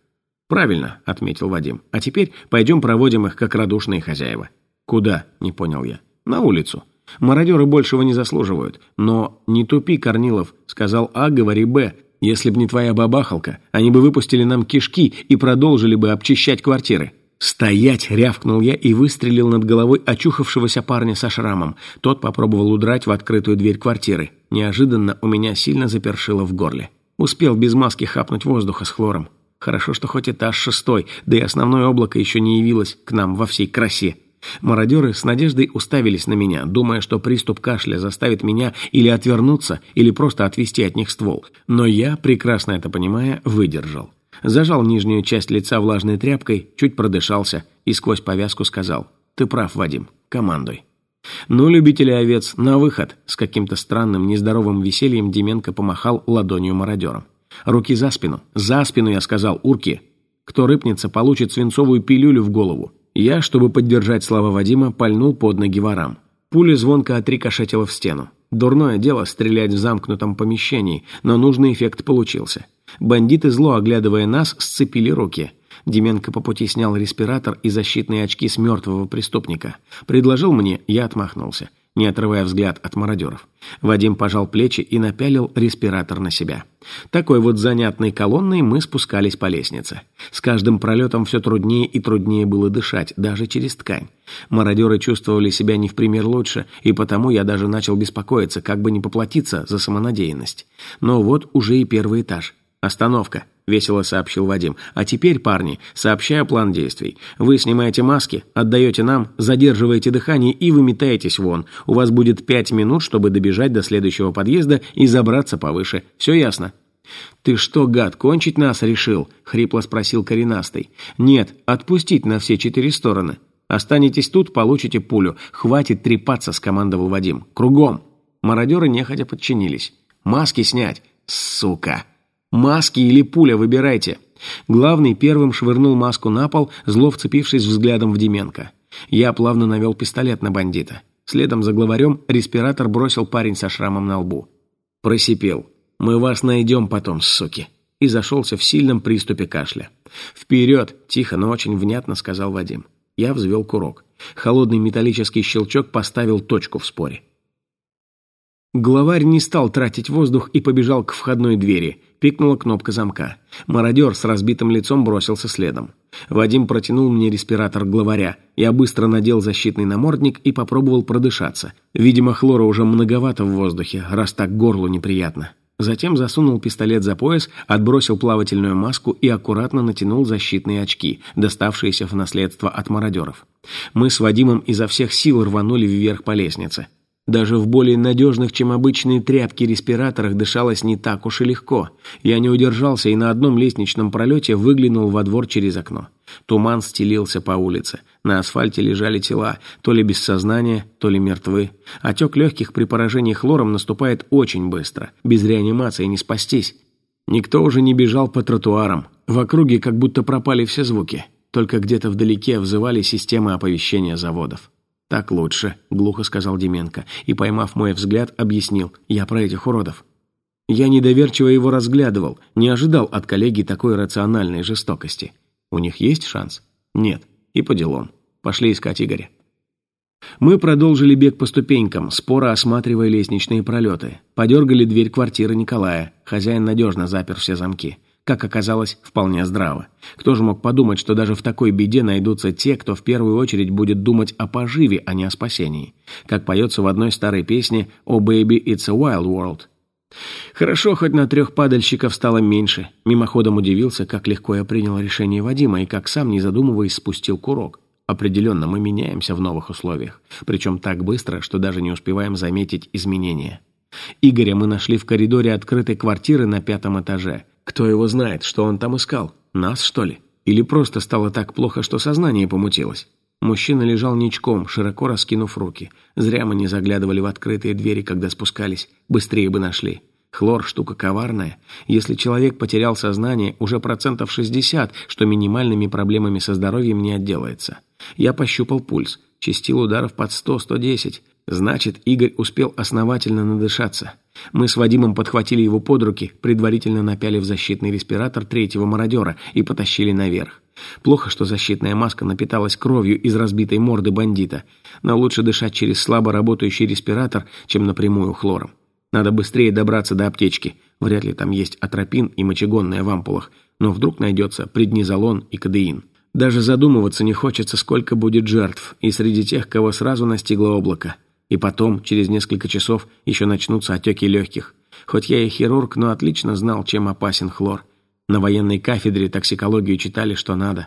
«Правильно», — отметил Вадим. «А теперь пойдем проводим их, как радушные хозяева». «Куда?» — не понял я. «На улицу. Мародеры большего не заслуживают. Но не тупи, Корнилов. Сказал А, говори Б. Если б не твоя бабахалка, они бы выпустили нам кишки и продолжили бы обчищать квартиры». «Стоять!» — рявкнул я и выстрелил над головой очухавшегося парня со шрамом. Тот попробовал удрать в открытую дверь квартиры. Неожиданно у меня сильно запершило в горле. Успел без маски хапнуть воздуха с хлором. Хорошо, что хоть этаж шестой, да и основное облако еще не явилось к нам во всей красе. Мародеры с надеждой уставились на меня, думая, что приступ кашля заставит меня или отвернуться, или просто отвести от них ствол. Но я, прекрасно это понимая, выдержал зажал нижнюю часть лица влажной тряпкой, чуть продышался и сквозь повязку сказал «Ты прав, Вадим, командуй». «Ну, любители овец, на выход!» С каким-то странным, нездоровым весельем Деменко помахал ладонью мародером. «Руки за спину! За спину!» я сказал, урки! Кто рыпнется, получит свинцовую пилюлю в голову. Я, чтобы поддержать слова Вадима, пальнул под ноги ворам. Пуля звонко отрикошетила в стену. Дурное дело стрелять в замкнутом помещении, но нужный эффект получился. Бандиты, зло оглядывая нас, сцепили руки. Деменко по пути снял респиратор и защитные очки с мертвого преступника. Предложил мне, я отмахнулся. не отрывая взгляд от мародеров. Вадим пожал плечи и напялил респиратор на себя. Такой вот занятной колонной мы спускались по лестнице. С каждым пролетом все труднее и труднее было дышать, даже через ткань. Мародеры чувствовали себя не в пример лучше, и потому я даже начал беспокоиться, как бы не поплатиться за самонадеянность. Но вот уже и первый этаж. Остановка весело сообщил Вадим. «А теперь, парни, сообщаю план действий. Вы снимаете маски, отдаете нам, задерживаете дыхание и выметаетесь вон. У вас будет пять минут, чтобы добежать до следующего подъезда и забраться повыше. Все ясно?» «Ты что, гад, кончить нас решил?» — хрипло спросил коренастый. «Нет, отпустить на все четыре стороны. Останетесь тут, получите пулю. Хватит трепаться», — скомандовал Вадим. «Кругом!» Мародеры нехотя подчинились. «Маски снять!» «Сука!» Маски или пуля, выбирайте. Главный первым швырнул маску на пол, зло вцепившись взглядом в Деменко. Я плавно навел пистолет на бандита. Следом за главарем респиратор бросил парень со шрамом на лбу. Просипел. «Мы вас найдем потом, суки!» И зашелся в сильном приступе кашля. «Вперед!» – тихо, но очень внятно сказал Вадим. Я взвел курок. Холодный металлический щелчок поставил точку в споре. Главарь не стал тратить воздух и побежал к входной двери. Пикнула кнопка замка. Мародер с разбитым лицом бросился следом. Вадим протянул мне респиратор главаря. Я быстро надел защитный намордник и попробовал продышаться. Видимо, хлора уже многовато в воздухе, раз так горлу неприятно. Затем засунул пистолет за пояс, отбросил плавательную маску и аккуратно натянул защитные очки, доставшиеся в наследство от мародеров. Мы с Вадимом изо всех сил рванули вверх по лестнице. Даже в более надежных, чем обычные тряпки, респираторах дышалось не так уж и легко. Я не удержался и на одном лестничном пролете выглянул во двор через окно. Туман стелился по улице. На асфальте лежали тела, то ли без сознания, то ли мертвы. Отек легких при поражении хлором наступает очень быстро. Без реанимации не спастись. Никто уже не бежал по тротуарам. В округе как будто пропали все звуки. Только где-то вдалеке взывали системы оповещения заводов. «Так лучше», — глухо сказал Деменко, и, поймав мой взгляд, объяснил, «я про этих уродов». Я недоверчиво его разглядывал, не ожидал от коллеги такой рациональной жестокости. У них есть шанс? Нет. И по делам. Пошли искать Игоря. Мы продолжили бег по ступенькам, споро осматривая лестничные пролеты. Подергали дверь квартиры Николая. Хозяин надежно запер все замки как оказалось, вполне здраво. Кто же мог подумать, что даже в такой беде найдутся те, кто в первую очередь будет думать о поживе, а не о спасении. Как поется в одной старой песне «Oh baby, it's a wild world». Хорошо, хоть на трех падальщиков стало меньше. Мимоходом удивился, как легко я принял решение Вадима и как сам, не задумываясь, спустил курок. Определенно, мы меняемся в новых условиях. Причем так быстро, что даже не успеваем заметить изменения. Игоря мы нашли в коридоре открытой квартиры на пятом этаже. Кто его знает, что он там искал? Нас, что ли? Или просто стало так плохо, что сознание помутилось? Мужчина лежал ничком, широко раскинув руки. Зря мы не заглядывали в открытые двери, когда спускались. Быстрее бы нашли. Хлор – штука коварная. Если человек потерял сознание, уже процентов 60, что минимальными проблемами со здоровьем не отделается. Я пощупал пульс. Чистил ударов под 100-110. Значит, Игорь успел основательно надышаться. Мы с Вадимом подхватили его под руки, предварительно напялив защитный респиратор третьего мародера и потащили наверх. Плохо, что защитная маска напиталась кровью из разбитой морды бандита, но лучше дышать через слабо работающий респиратор, чем напрямую хлором. Надо быстрее добраться до аптечки. Вряд ли там есть атропин и мочегонная в ампулах, но вдруг найдется преднизолон и кадеин. Даже задумываться не хочется, сколько будет жертв, и среди тех, кого сразу настигло облако. И потом, через несколько часов, еще начнутся отеки легких. Хоть я и хирург, но отлично знал, чем опасен хлор. На военной кафедре токсикологию читали, что надо.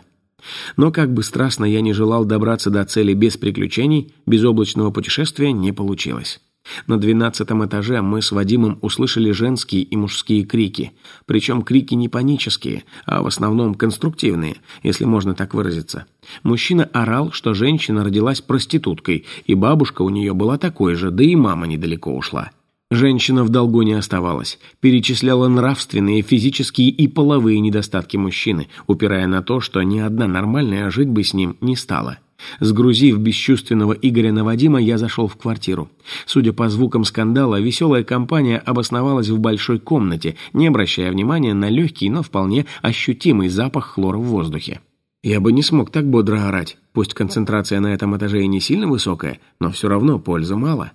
Но как бы страстно я не желал добраться до цели без приключений, безоблачного путешествия не получилось. На двенадцатом этаже мы с Вадимом услышали женские и мужские крики. Причем крики не панические, а в основном конструктивные, если можно так выразиться. Мужчина орал, что женщина родилась проституткой, и бабушка у нее была такой же, да и мама недалеко ушла. Женщина в долгу не оставалась, перечисляла нравственные, физические и половые недостатки мужчины, упирая на то, что ни одна нормальная жить бы с ним не стала. Сгрузив бесчувственного Игоря на Вадима, я зашел в квартиру. Судя по звукам скандала, веселая компания обосновалась в большой комнате, не обращая внимания на легкий, но вполне ощутимый запах хлора в воздухе. Я бы не смог так бодро орать. Пусть концентрация на этом этаже и не сильно высокая, но все равно пользы мало.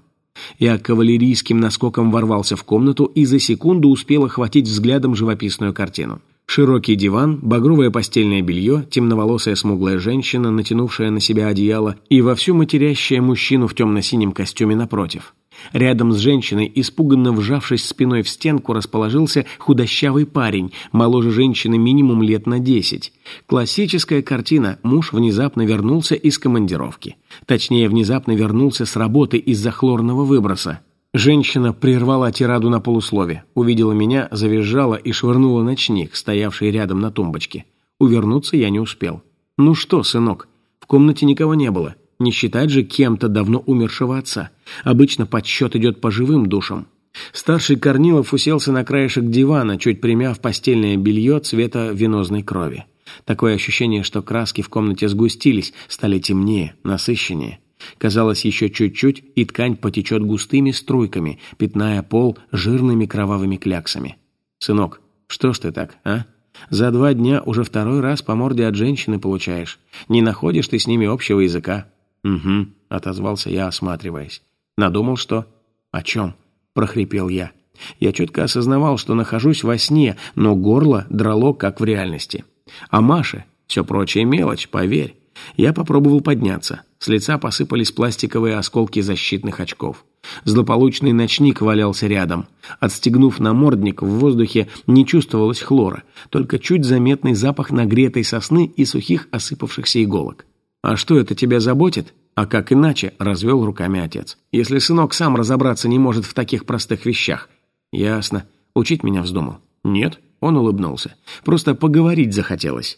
Я кавалерийским наскоком ворвался в комнату и за секунду успел охватить взглядом живописную картину. Широкий диван, багровое постельное белье, темноволосая смуглая женщина, натянувшая на себя одеяло и вовсю матерящая мужчину в темно-синем костюме напротив. Рядом с женщиной, испуганно вжавшись спиной в стенку, расположился худощавый парень, моложе женщины минимум лет на десять. Классическая картина «Муж внезапно вернулся из командировки». Точнее, внезапно вернулся с работы из-за хлорного выброса. Женщина прервала тираду на полуслове, увидела меня, завизжала и швырнула ночник, стоявший рядом на тумбочке. Увернуться я не успел. «Ну что, сынок?» В комнате никого не было. Не считать же кем-то давно умершего отца. Обычно подсчет идет по живым душам. Старший Корнилов уселся на краешек дивана, чуть примяв постельное белье цвета венозной крови. Такое ощущение, что краски в комнате сгустились, стали темнее, насыщеннее. Казалось, еще чуть-чуть, и ткань потечет густыми струйками, пятная пол жирными кровавыми кляксами. «Сынок, что ж ты так, а? За два дня уже второй раз по морде от женщины получаешь. Не находишь ты с ними общего языка?» «Угу», — отозвался я, осматриваясь. «Надумал, что?» «О чем?» — прохрипел я. Я четко осознавал, что нахожусь во сне, но горло драло, как в реальности. А Маше все прочее мелочь, поверь. Я попробовал подняться. С лица посыпались пластиковые осколки защитных очков. Злополучный ночник валялся рядом. Отстегнув намордник, в воздухе не чувствовалось хлора, только чуть заметный запах нагретой сосны и сухих осыпавшихся иголок. «А что это тебя заботит?» «А как иначе?» – развел руками отец. «Если сынок сам разобраться не может в таких простых вещах». «Ясно. Учить меня вздумал?» «Нет», – он улыбнулся. «Просто поговорить захотелось».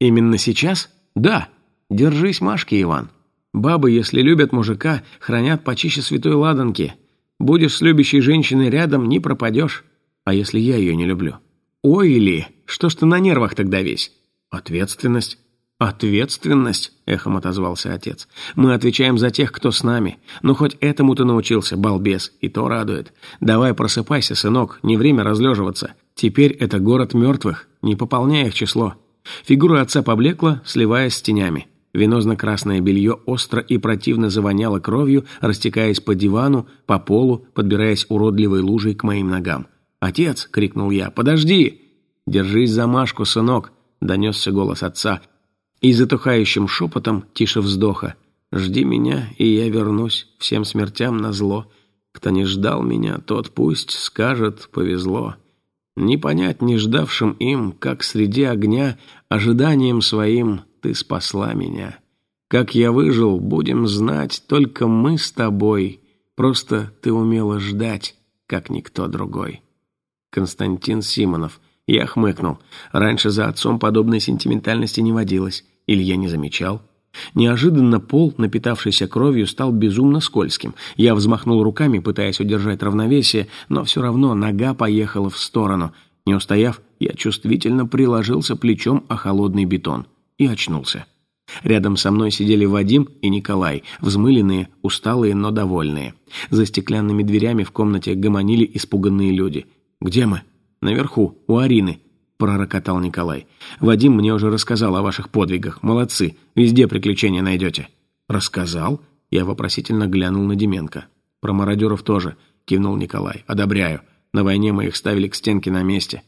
«Именно сейчас?» «Да. Держись, Машки, Иван. Бабы, если любят мужика, хранят почище святой ладанки. Будешь с любящей женщиной рядом, не пропадешь. А если я ее не люблю? Ой, или, что ж ты на нервах тогда весь? Ответственность. «Ответственность», — эхом отозвался отец. «Мы отвечаем за тех, кто с нами. Но хоть этому ты научился, балбес, и то радует. Давай просыпайся, сынок, не время разлеживаться. Теперь это город мертвых, не пополняя их число». Фигура отца поблекла, сливаясь с тенями. Венозно-красное белье остро и противно завоняло кровью, растекаясь по дивану, по полу, подбираясь уродливой лужей к моим ногам. «Отец!» — крикнул я. «Подожди!» «Держись за Машку, сынок!» — донесся голос отца — и затухающим шепотом, тише вздоха, «Жди меня, и я вернусь всем смертям на зло. Кто не ждал меня, тот пусть скажет, повезло. Не понять не ждавшим им, как среди огня, ожиданием своим ты спасла меня. Как я выжил, будем знать только мы с тобой. Просто ты умела ждать, как никто другой». Константин Симонов. Я хмыкнул. Раньше за отцом подобной сентиментальности не водилось. Или я не замечал? Неожиданно пол, напитавшийся кровью, стал безумно скользким. Я взмахнул руками, пытаясь удержать равновесие, но все равно нога поехала в сторону. Не устояв, я чувствительно приложился плечом о холодный бетон и очнулся. Рядом со мной сидели Вадим и Николай, взмыленные, усталые, но довольные. За стеклянными дверями в комнате гомонили испуганные люди. «Где мы?» «Наверху, у Арины. — пророкотал Николай. «Вадим мне уже рассказал о ваших подвигах. Молодцы. Везде приключения найдете». «Рассказал?» Я вопросительно глянул на Деменко. «Про мародеров тоже», — кивнул Николай. «Одобряю. На войне мы их ставили к стенке на месте».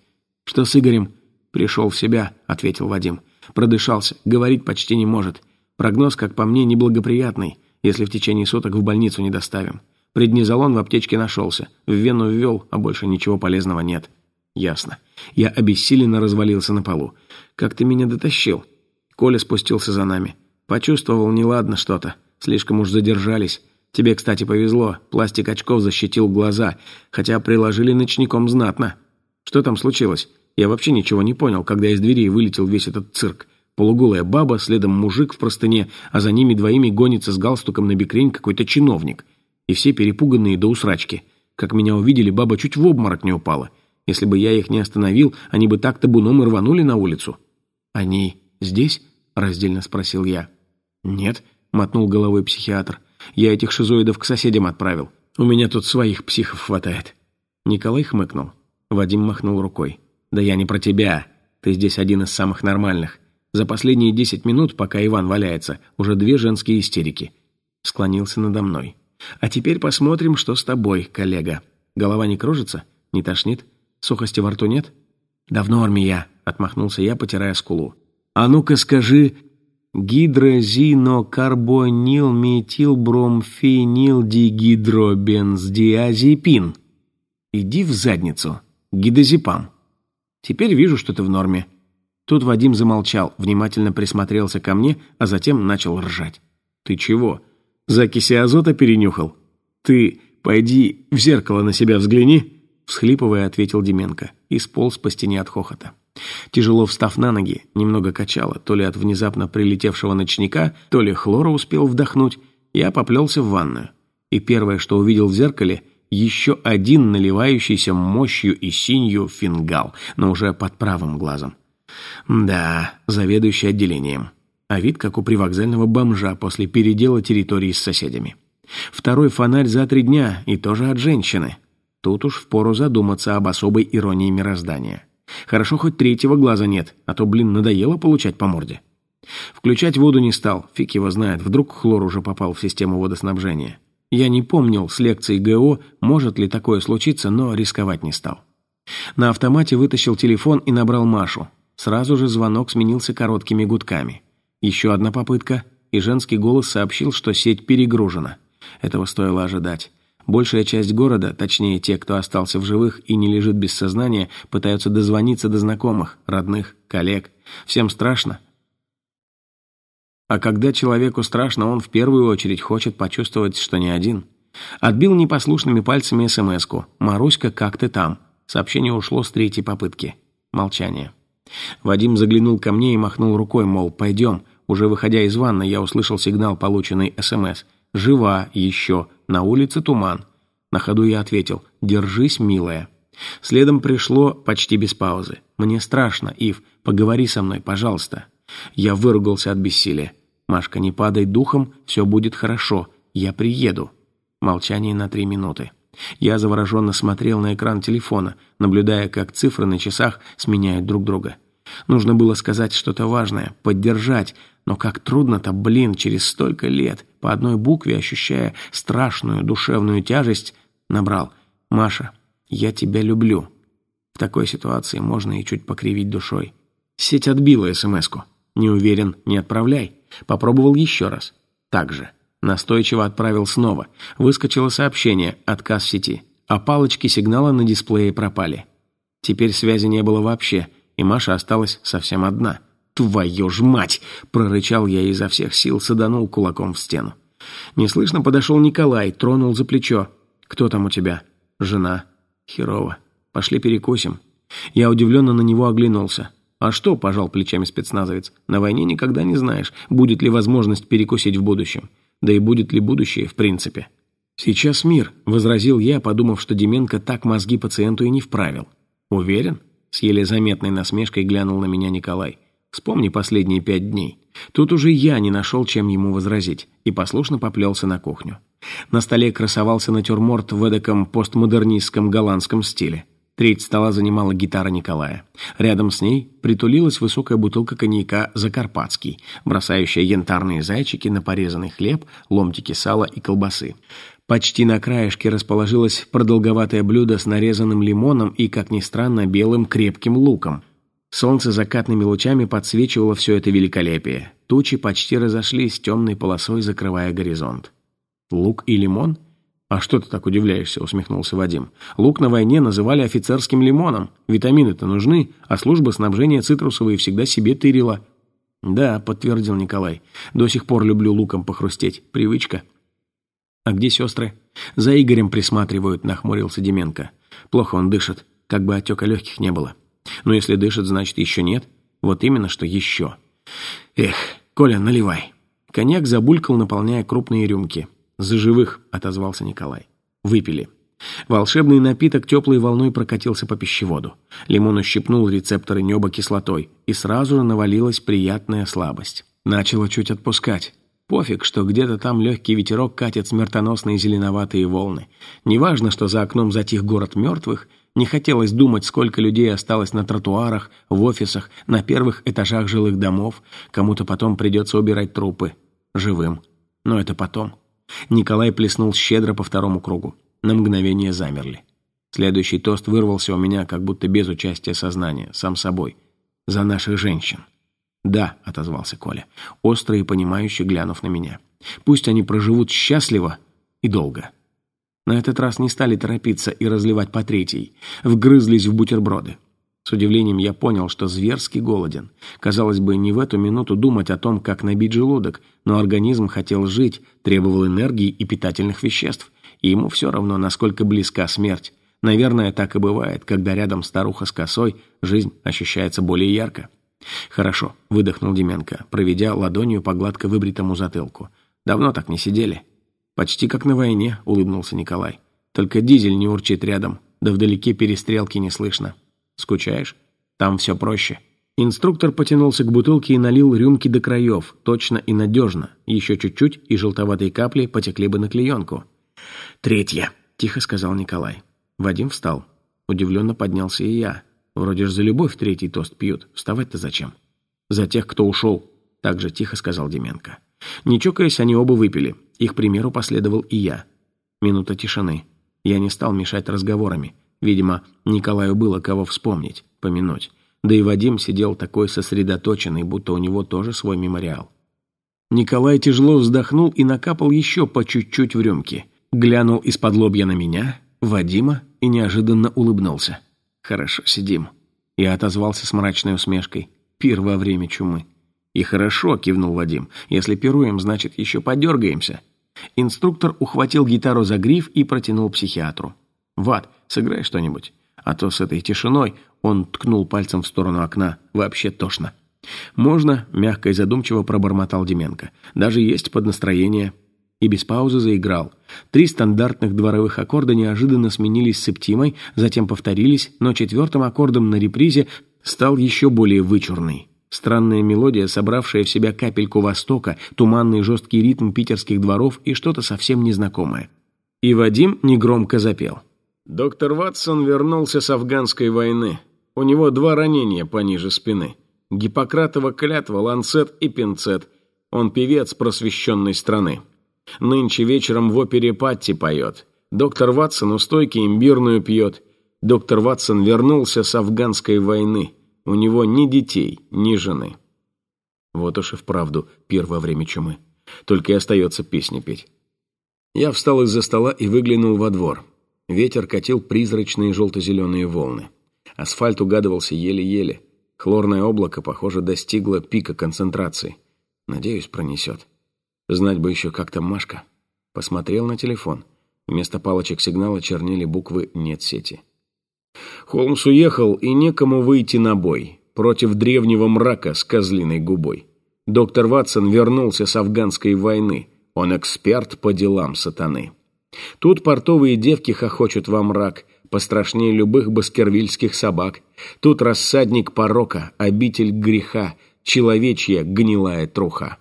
«Что с Игорем?» «Пришел в себя», — ответил Вадим. «Продышался. Говорить почти не может. Прогноз, как по мне, неблагоприятный, если в течение суток в больницу не доставим. Преднизолон в аптечке нашелся. В вену ввел, а больше ничего полезного нет». Ясно. Я обессиленно развалился на полу. Как ты меня дотащил? Коля спустился за нами. Почувствовал неладно что-то. Слишком уж задержались. Тебе, кстати, повезло. Пластик очков защитил глаза, хотя приложили ночником знатно. Что там случилось? Я вообще ничего не понял, когда из двери вылетел весь этот цирк. Полуголая баба, следом мужик в простыне, а за ними двоими гонится с галстуком на бекрень какой-то чиновник. И все перепуганные до усрачки. Как меня увидели, баба чуть в обморок не упала. Если бы я их не остановил, они бы так табуном и рванули на улицу. «Они здесь?» — раздельно спросил я. «Нет», — мотнул головой психиатр. «Я этих шизоидов к соседям отправил. У меня тут своих психов хватает». Николай хмыкнул. Вадим махнул рукой. «Да я не про тебя. Ты здесь один из самых нормальных. За последние десять минут, пока Иван валяется, уже две женские истерики. Склонился надо мной. А теперь посмотрим, что с тобой, коллега. Голова не кружится? Не тошнит? Сухости во рту нет? Да в норме я, отмахнулся я, потирая скулу. А ну-ка скажи гидрозинокарбонил метилбромфенил дигидробенздиазепин. Иди в задницу. Гидозепам. Теперь вижу, что ты в норме. Тут Вадим замолчал, внимательно присмотрелся ко мне, а затем начал ржать. «Ты чего? Закиси азота перенюхал? Ты пойди в зеркало на себя взгляни!» Всхлипывая, ответил Деменко и сполз по стене от хохота. Тяжело встав на ноги, немного качало, то ли от внезапно прилетевшего ночника, то ли хлора успел вдохнуть, я поплелся в ванную. И первое, что увидел в зеркале, еще один наливающийся мощью и синью фингал, но уже под правым глазом. Да, заведующий отделением. А вид, как у привокзального бомжа после передела территории с соседями. Второй фонарь за три дня, и тоже от женщины. Тут уж впору задуматься об особой иронии мироздания. Хорошо, хоть третьего глаза нет, а то, блин, надоело получать по морде. Включать воду не стал, фиг его знает, вдруг хлор уже попал в систему водоснабжения. Я не помнил с лекции ГО, может ли такое случиться, но рисковать не стал. На автомате вытащил телефон и набрал Машу. Сразу же звонок сменился короткими гудками. Еще одна попытка, и женский голос сообщил, что сеть перегружена. Этого стоило ожидать. Большая часть города, точнее те, кто остался в живых и не лежит без сознания, пытаются дозвониться до знакомых, родных, коллег. Всем страшно. А когда человеку страшно, он в первую очередь хочет почувствовать, что не один. Отбил непослушными пальцами СМС-ку. «Маруська, как ты там?» Сообщение ушло с третьей попытки. Молчание. Вадим заглянул ко мне и махнул рукой, мол, пойдем. Уже выходя из ванны, я услышал сигнал, полученный СМС. «Жива еще. На улице туман». На ходу я ответил «Держись, милая». Следом пришло почти без паузы. «Мне страшно, Ив. Поговори со мной, пожалуйста». Я выругался от бессилия. «Машка, не падай духом, все будет хорошо. Я приеду». Молчание на три минуты. Я завороженно смотрел на экран телефона, наблюдая, как цифры на часах сменяют друг друга. Нужно было сказать что-то важное, поддержать, но как трудно-то, блин, через столько лет, по одной букве ощущая страшную душевную тяжесть, набрал «Маша, я тебя люблю». В такой ситуации можно и чуть покривить душой. Сеть отбила СМС-ку. Не уверен, не отправляй. Попробовал еще раз. Так же. Настойчиво отправил снова. Выскочило сообщение «Отказ сети». А палочки сигнала на дисплее пропали. Теперь связи не было вообще, и Маша осталась совсем одна. «Твою ж мать!» – прорычал я изо всех сил, саданул кулаком в стену. Неслышно подошел Николай, тронул за плечо. «Кто там у тебя?» «Жена». «Херово. Пошли перекусим». Я удивленно на него оглянулся. «А что?» – пожал плечами спецназовец. «На войне никогда не знаешь, будет ли возможность перекусить в будущем. Да и будет ли будущее в принципе? «Сейчас мир», — возразил я, подумав, что Деменко так мозги пациенту и не вправил. «Уверен?» — с еле заметной насмешкой глянул на меня Николай. «Вспомни последние пять дней. Тут уже я не нашел, чем ему возразить, и послушно поплелся на кухню. На столе красовался натюрморт в эдаком постмодернистском голландском стиле. Треть стола занимала гитара Николая. Рядом с ней притулилась высокая бутылка коньяка «Закарпатский», бросающая янтарные зайчики на порезанный хлеб, ломтики сала и колбасы. Почти на краешке расположилось продолговатое блюдо с нарезанным лимоном и, как ни странно, белым крепким луком. Солнце закатными лучами подсвечивало все это великолепие. Тучи почти разошлись темной полосой, закрывая горизонт. Лук и лимон — «А что ты так удивляешься?» — усмехнулся Вадим. «Лук на войне называли офицерским лимоном. Витамины-то нужны, а служба снабжения цитрусовой всегда себе тырила». «Да», — подтвердил Николай. «До сих пор люблю луком похрустеть. Привычка». «А где сестры?» «За Игорем присматривают», — нахмурился Деменко. «Плохо он дышит, как бы отека легких не было». «Но если дышит, значит, еще нет?» «Вот именно, что еще». «Эх, Коля, наливай». Коньяк забулькал, наполняя крупные рюмки. «За живых», — отозвался Николай. «Выпили». Волшебный напиток теплой волной прокатился по пищеводу. Лимон ущипнул рецепторы неба кислотой, и сразу же навалилась приятная слабость. Начало чуть отпускать. Пофиг, что где-то там легкий ветерок катит смертоносные зеленоватые волны. Неважно, что за окном затих город мертвых, не хотелось думать, сколько людей осталось на тротуарах, в офисах, на первых этажах жилых домов. Кому-то потом придется убирать трупы. Живым. Но это потом. Николай плеснул щедро по второму кругу. На мгновение замерли. Следующий тост вырвался у меня, как будто без участия сознания, сам собой. «За наших женщин». «Да», — отозвался Коля, остро и понимающе глянув на меня. «Пусть они проживут счастливо и долго». На этот раз не стали торопиться и разливать по третьей. Вгрызлись в бутерброды. С удивлением я понял, что зверски голоден. Казалось бы, не в эту минуту думать о том, как набить желудок, но организм хотел жить, требовал энергии и питательных веществ. И ему все равно, насколько близка смерть. Наверное, так и бывает, когда рядом старуха с косой, жизнь ощущается более ярко. «Хорошо», — выдохнул Деменко, проведя ладонью по гладко выбритому затылку. «Давно так не сидели». «Почти как на войне», — улыбнулся Николай. «Только дизель не урчит рядом, да вдалеке перестрелки не слышно». Скучаешь? Там все проще». Инструктор потянулся к бутылке и налил рюмки до краев, точно и надежно. Еще чуть-чуть, и желтоватые капли потекли бы на клеенку. «Третья», — тихо сказал Николай. Вадим встал. Удивленно поднялся и я. Вроде ж за любовь третий тост пьют. Вставать-то зачем? «За тех, кто ушел», — так же тихо сказал Деменко. Не чокаясь, они оба выпили. Их примеру последовал и я. Минута тишины. Я не стал мешать разговорами. Видимо, Николаю было кого вспомнить, помянуть. Да и Вадим сидел такой сосредоточенный, будто у него тоже свой мемориал. Николай тяжело вздохнул и накапал еще по чуть-чуть в рюмки. Глянул из-под лобья на меня, Вадима, и неожиданно улыбнулся. «Хорошо сидим». Я отозвался с мрачной усмешкой. «Пир во время чумы». «И хорошо», — кивнул Вадим. «Если пируем, значит, еще подергаемся». Инструктор ухватил гитару за гриф и протянул психиатру. «Ват, сыграй что-нибудь. А то с этой тишиной он ткнул пальцем в сторону окна. Вообще тошно». «Можно», — мягко и задумчиво пробормотал Деменко. «Даже есть под настроение». И без паузы заиграл. Три стандартных дворовых аккорда неожиданно сменились септимой, затем повторились, но четвертым аккордом на репризе стал еще более вычурный. Странная мелодия, собравшая в себя капельку Востока, туманный жесткий ритм питерских дворов и что-то совсем незнакомое. И Вадим негромко запел. Доктор Ватсон вернулся с афганской войны. У него два ранения пониже спины. Гиппократова клятва, ланцет и пинцет. Он певец просвещенной страны. Нынче вечером в опере Патти поет. Доктор Ватсон у стойки имбирную пьет. Доктор Ватсон вернулся с афганской войны. У него ни детей, ни жены. Вот уж и вправду пир во время чумы. Только и остается песни петь. Я встал из-за стола и выглянул во двор. Ветер катил призрачные желто-зеленые волны. Асфальт угадывался еле-еле. Хлорное облако, похоже, достигло пика концентрации. Надеюсь, пронесет. Знать бы еще, как там Машка. Посмотрел на телефон. Вместо палочек сигнала чернели буквы «нет сети». Холмс уехал, и некому выйти на бой. Против древнего мрака с козлиной губой. Доктор Ватсон вернулся с афганской войны. Он эксперт по делам сатаны. Тут портовые девки хохочут во мрак, пострашнее любых баскервильских собак. Тут рассадник порока, обитель греха, человечья гнилая труха.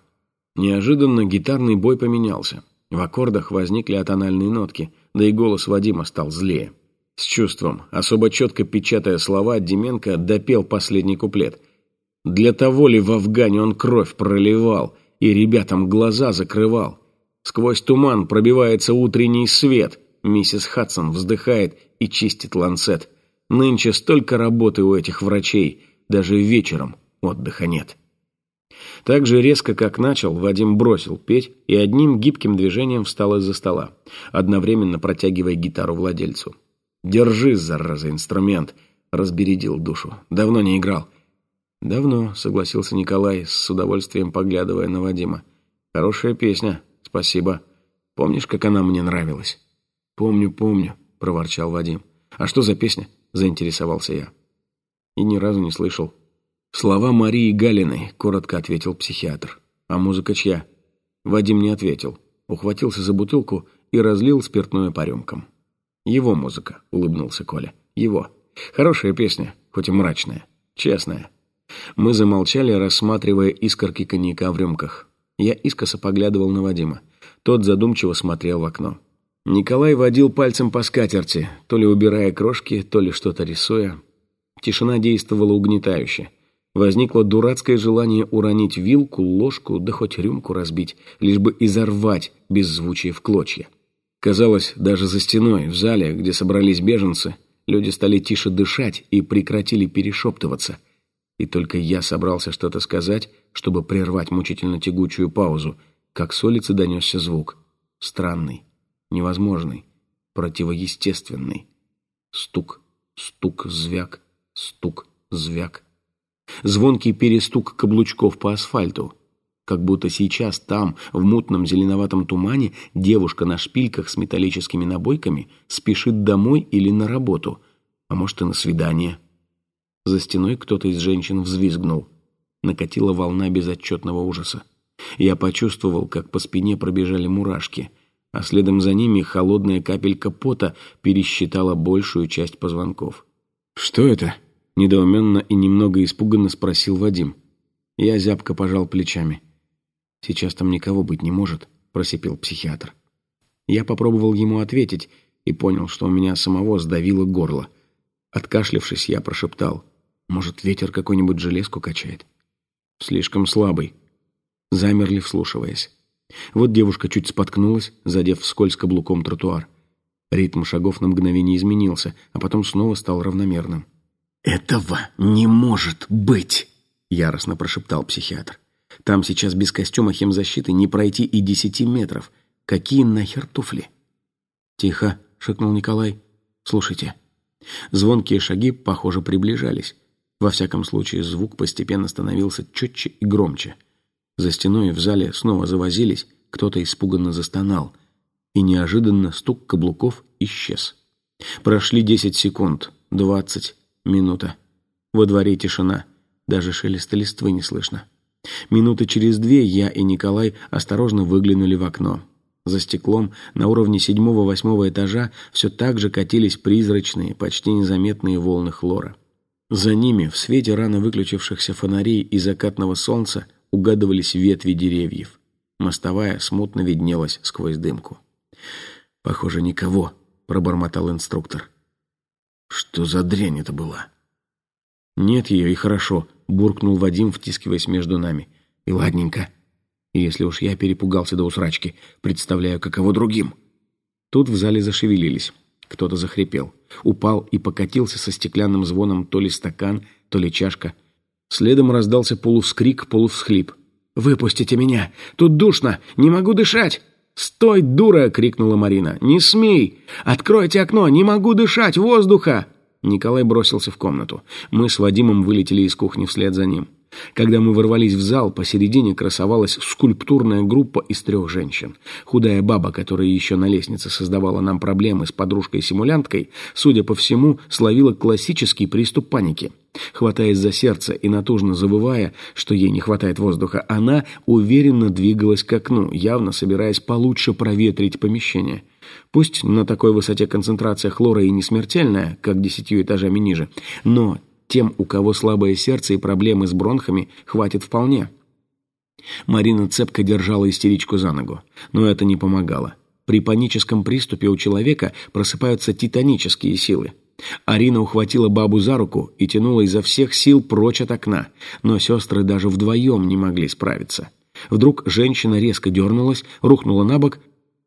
Неожиданно гитарный бой поменялся. В аккордах возникли атональные нотки, да и голос Вадима стал злее. С чувством, особо четко печатая слова, Деменко допел последний куплет. Для того ли в Афгане он кровь проливал и ребятам глаза закрывал? Сквозь туман пробивается утренний свет. Миссис Хадсон вздыхает и чистит ланцет. Нынче столько работы у этих врачей. Даже вечером отдыха нет. Так же резко, как начал, Вадим бросил петь и одним гибким движением встал из-за стола, одновременно протягивая гитару владельцу. «Держи, зараза, инструмент!» — разбередил душу. «Давно не играл». «Давно», — согласился Николай, с удовольствием поглядывая на Вадима. «Хорошая песня. «Спасибо. Помнишь, как она мне нравилась?» «Помню, помню», — проворчал Вадим. «А что за песня?» — заинтересовался я. И ни разу не слышал. «Слова Марии Галиной», — коротко ответил психиатр. «А музыка чья?» Вадим не ответил. Ухватился за бутылку и разлил спиртное по рюмкам. «Его музыка», — улыбнулся Коля. «Его. Хорошая песня, хоть и мрачная. Честная». Мы замолчали, рассматривая искорки коньяка в рюмках. Я искоса поглядывал на Вадима. Тот задумчиво смотрел в окно. Николай водил пальцем по скатерти, то ли убирая крошки, то ли что-то рисуя. Тишина действовала угнетающе. Возникло дурацкое желание уронить вилку, ложку, да хоть рюмку разбить, лишь бы изорвать беззвучие в клочья. Казалось, даже за стеной, в зале, где собрались беженцы, люди стали тише дышать и прекратили перешептываться. И только я собрался что-то сказать, чтобы прервать мучительно тягучую паузу, как с улицы донесся звук. Странный, невозможный, противоестественный. Стук, стук, звяк, стук, звяк. Звонкий перестук каблучков по асфальту. Как будто сейчас там, в мутном зеленоватом тумане, девушка на шпильках с металлическими набойками спешит домой или на работу, а может и на свидание. За стеной кто-то из женщин взвизгнул. Накатила волна безотчетного ужаса. Я почувствовал, как по спине пробежали мурашки, а следом за ними холодная капелька пота пересчитала большую часть позвонков. «Что это?» — недоуменно и немного испуганно спросил Вадим. Я зябко пожал плечами. «Сейчас там никого быть не может», — просипел психиатр. Я попробовал ему ответить и понял, что у меня самого сдавило горло. Откашлявшись, я прошептал. «Может, ветер какой-нибудь железку качает?» «Слишком слабый». Замерли, вслушиваясь. Вот девушка чуть споткнулась, задев вскользь каблуком тротуар. Ритм шагов на мгновение изменился, а потом снова стал равномерным. «Этого не может быть!» — яростно прошептал психиатр. «Там сейчас без костюма химзащиты не пройти и десяти метров. Какие нахер туфли?» «Тихо!» — шепнул Николай. «Слушайте». Звонкие шаги, похоже, приближались. Во всяком случае, звук постепенно становился четче и громче. За стеной в зале снова завозились, кто-то испуганно застонал. И неожиданно стук каблуков исчез. Прошли десять секунд, двадцать, минута. Во дворе тишина, даже шелеста листвы не слышно. Минуты через две я и Николай осторожно выглянули в окно. За стеклом на уровне седьмого-восьмого этажа все так же катились призрачные, почти незаметные волны хлора. За ними, в свете рано выключившихся фонарей и закатного солнца, угадывались ветви деревьев. Мостовая смутно виднелась сквозь дымку. «Похоже, никого», — пробормотал инструктор. «Что за дрянь это была?» «Нет ее, и хорошо», — буркнул Вадим, втискиваясь между нами. «И ладненько. если уж я перепугался до усрачки, представляю, каково другим». Тут в зале зашевелились. Кто-то захрипел. Упал и покатился со стеклянным звоном то ли стакан, то ли чашка. Следом раздался полувскрик, полувсхлип. «Выпустите меня! Тут душно! Не могу дышать!» «Стой, дура!» — крикнула Марина. «Не смей! Откройте окно! Не могу дышать! Воздуха!» Николай бросился в комнату. Мы с Вадимом вылетели из кухни вслед за ним. Когда мы ворвались в зал, посередине красовалась скульптурная группа из трех женщин. Худая баба, которая еще на лестнице создавала нам проблемы с подружкой-симулянткой, судя по всему, словила классический приступ паники. Хватаясь за сердце и натужно забывая, что ей не хватает воздуха, она уверенно двигалась к окну, явно собираясь получше проветрить помещение. Пусть на такой высоте концентрация хлора и не смертельная, как десятью этажами ниже, но тем, у кого слабое сердце и проблемы с бронхами, хватит вполне. Марина цепко держала истеричку за ногу, но это не помогало. При паническом приступе у человека просыпаются титанические силы. Арина ухватила бабу за руку и тянула изо всех сил прочь от окна, но сестры даже вдвоем не могли справиться. Вдруг женщина резко дернулась, рухнула на бок,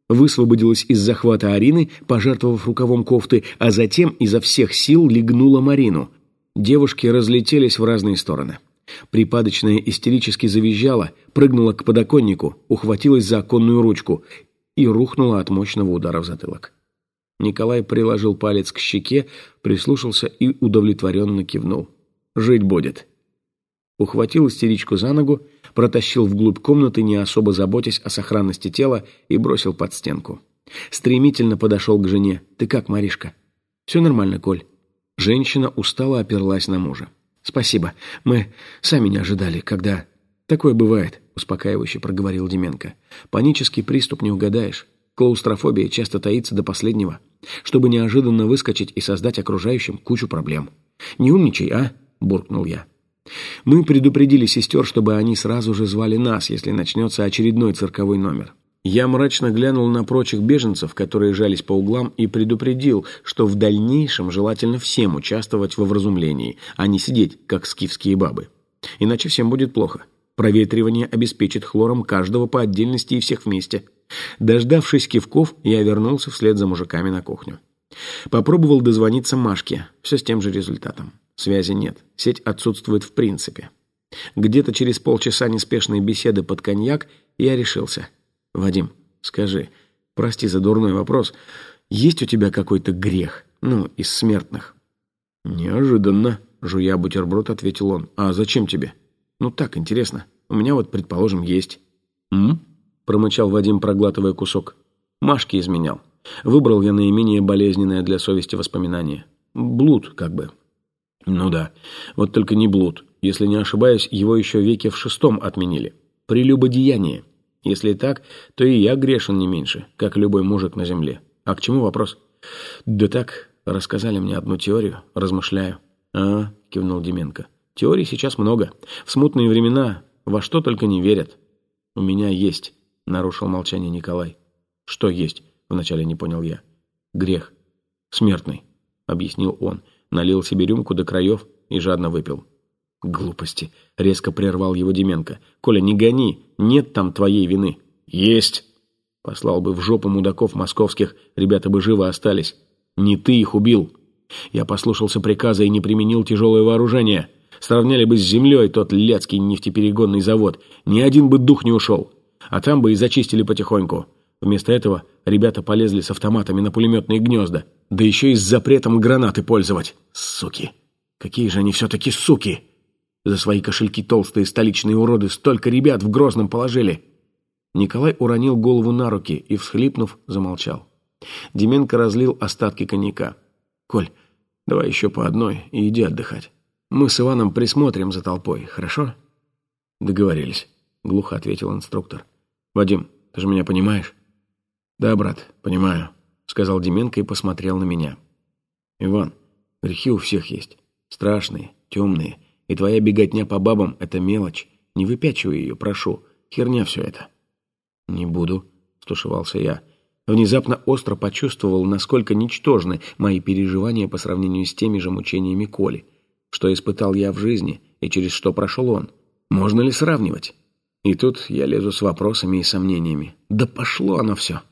высвободилась из захвата Арины, пожертвовав рукавом кофты, а затем изо всех сил легнула Марину. Девушки разлетелись в разные стороны. Припадочная истерически завизжала, прыгнула к подоконнику, ухватилась за оконную ручку и рухнула от мощного удара в затылок. Николай приложил палец к щеке, прислушался и удовлетворенно кивнул. «Жить будет». Ухватил истеричку за ногу, протащил вглубь комнаты, не особо заботясь о сохранности тела, и бросил под стенку. Стремительно подошел к жене. «Ты как, Маришка?» «Все нормально, Коль». Женщина устало оперлась на мужа. «Спасибо. Мы сами не ожидали, когда...» «Такое бывает», — успокаивающе проговорил Деменко. «Панический приступ не угадаешь. Клаустрофобия часто таится до последнего, чтобы неожиданно выскочить и создать окружающим кучу проблем. «Не умничай, а?» — буркнул я. Мы предупредили сестер, чтобы они сразу же звали нас, если начнется очередной цирковой номер. Я мрачно глянул на прочих беженцев, которые жались по углам, и предупредил, что в дальнейшем желательно всем участвовать во вразумлении, а не сидеть, как скифские бабы. Иначе всем будет плохо. Проветривание обеспечит хлором каждого по отдельности и всех вместе. Дождавшись кивков, я вернулся вслед за мужиками на кухню. Попробовал дозвониться Машке, все с тем же результатом. Связи нет, сеть отсутствует в принципе. Где-то через полчаса неспешной беседы под коньяк я решился. «Вадим, скажи, прости за дурной вопрос, есть у тебя какой-то грех, ну, из смертных?» «Неожиданно», — жуя бутерброд, ответил он. «А зачем тебе?» Ну так, интересно. У меня вот, предположим, есть. М? Промычал Вадим, проглатывая кусок. Машке изменял. Выбрал я наименее болезненное для совести воспоминание. Блуд, как бы. Ну да. Вот только не блуд. Если не ошибаюсь, его еще веке в шестом отменили. Прелюбодеяние. Если так, то и я грешен не меньше, как любой мужик на земле. А к чему вопрос? Да так, рассказали мне одну теорию, размышляю. А, кивнул Деменко. Теорий сейчас много. В смутные времена во что только не верят. У меня есть, нарушил молчание Николай. Что есть? Вначале не понял я. Грех. Смертный, объяснил он. Налил себе рюмку до краев и жадно выпил. Глупости. Резко прервал его Деменко. Коля, не гони. Нет там твоей вины. Есть. Послал бы в жопу мудаков московских, ребята бы живы остались. Не ты их убил. Я послушался приказа и не применил тяжелое вооружение. Сравняли бы с землей тот лецкий нефтеперегонный завод. Ни один бы дух не ушел. А там бы и зачистили потихоньку. Вместо этого ребята полезли с автоматами на пулеметные гнезда. Да еще и с запретом гранаты пользовать. Суки. Какие же они все-таки суки. За свои кошельки толстые столичные уроды столько ребят в Грозном положили. Николай уронил голову на руки и, всхлипнув, замолчал. Деменко разлил остатки коньяка. «Коль, давай еще по одной и иди отдыхать». Мы с Иваном присмотрим за толпой, хорошо?» «Договорились», — глухо ответил инструктор. «Вадим, ты же меня понимаешь?» «Да, брат, понимаю», — сказал Деменко и посмотрел на меня. «Иван, грехи у всех есть. Страшные, темные. И твоя беготня по бабам — это мелочь. Не выпячивай ее, прошу. Херня все это». «Не буду», — стушевался я. Внезапно остро почувствовал, насколько ничтожны мои переживания по сравнению с теми же мучениями Коли — что испытал я в жизни и через что прошел он. Можно ли сравнивать? И тут я лезу с вопросами и сомнениями. Да пошло оно все.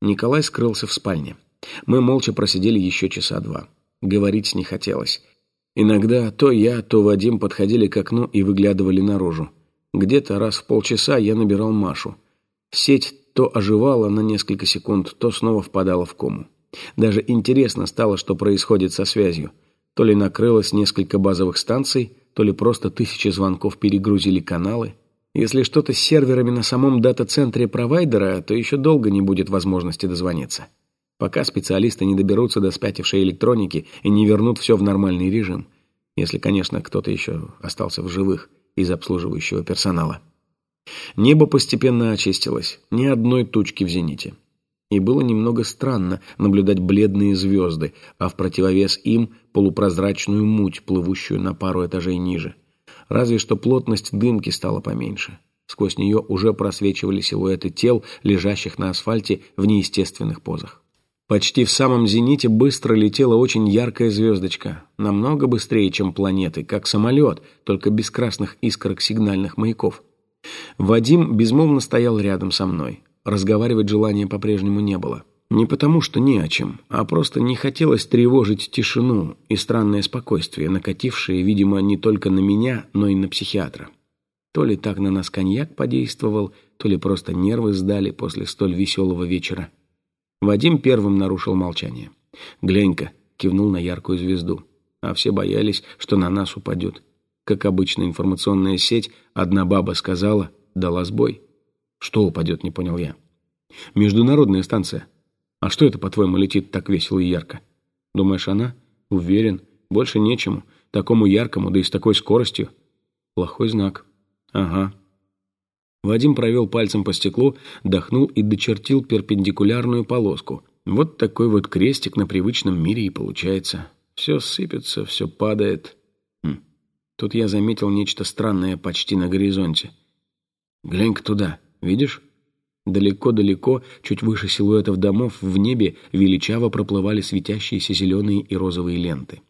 Николай скрылся в спальне. Мы молча просидели еще часа два. Говорить не хотелось. Иногда то я, то Вадим подходили к окну и выглядывали наружу. Где-то раз в полчаса я набирал Машу. Сеть то оживала на несколько секунд, то снова впадала в кому. Даже интересно стало, что происходит со связью. То ли накрылось несколько базовых станций, то ли просто тысячи звонков перегрузили каналы. Если что-то с серверами на самом дата-центре провайдера, то еще долго не будет возможности дозвониться. Пока специалисты не доберутся до спятившей электроники и не вернут все в нормальный режим. Если, конечно, кто-то еще остался в живых из обслуживающего персонала. Небо постепенно очистилось, ни одной тучки в зените. И было немного странно наблюдать бледные звезды, а в противовес им полупрозрачную муть, плывущую на пару этажей ниже. Разве что плотность дымки стала поменьше. Сквозь нее уже просвечивали силуэты тел, лежащих на асфальте в неестественных позах. Почти в самом зените быстро летела очень яркая звездочка, намного быстрее, чем планеты, как самолет, только без красных искорок сигнальных маяков. Вадим безмолвно стоял рядом со мной. Разговаривать желания по-прежнему не было. Не потому, что не о чем, а просто не хотелось тревожить тишину и странное спокойствие, накатившее, видимо, не только на меня, но и на психиатра. То ли так на нас коньяк подействовал, то ли просто нервы сдали после столь веселого вечера. Вадим первым нарушил молчание. «Глянь-ка», — кивнул на яркую звезду. А все боялись, что на нас упадет. Как обычно, информационная сеть, одна баба сказала, дала сбой. «Что упадет?» — не понял я. «Международная станция. А что это, по-твоему, летит так весело и ярко? Думаешь, она? Уверен. Больше нечему. Такому яркому, да и с такой скоростью. Плохой знак. Ага». Вадим провел пальцем по стеклу, дохнул и дочертил перпендикулярную полоску. Вот такой вот крестик на привычном мире и получается. Все сыпется, все падает. Хм. Тут я заметил нечто странное почти на горизонте. «Глянь-ка туда, видишь?» Далеко-далеко, чуть выше силуэтов домов, в небе величаво проплывали светящиеся зеленые и розовые ленты.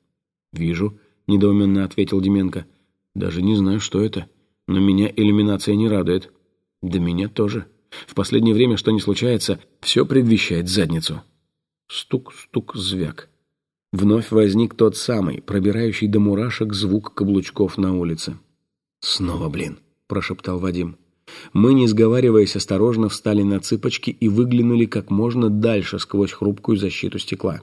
«Вижу», — недоуменно ответил Деменко. «Даже не знаю, что это, но меня иллюминация не радует». «Да меня тоже. В последнее время, что не случается, все предвещает задницу». Стук-стук, звяк. Вновь возник тот самый, пробирающий до мурашек звук каблучков на улице. «Снова, блин», — прошептал Вадим. Мы, не сговариваясь, осторожно встали на цыпочки и выглянули как можно дальше сквозь хрупкую защиту стекла.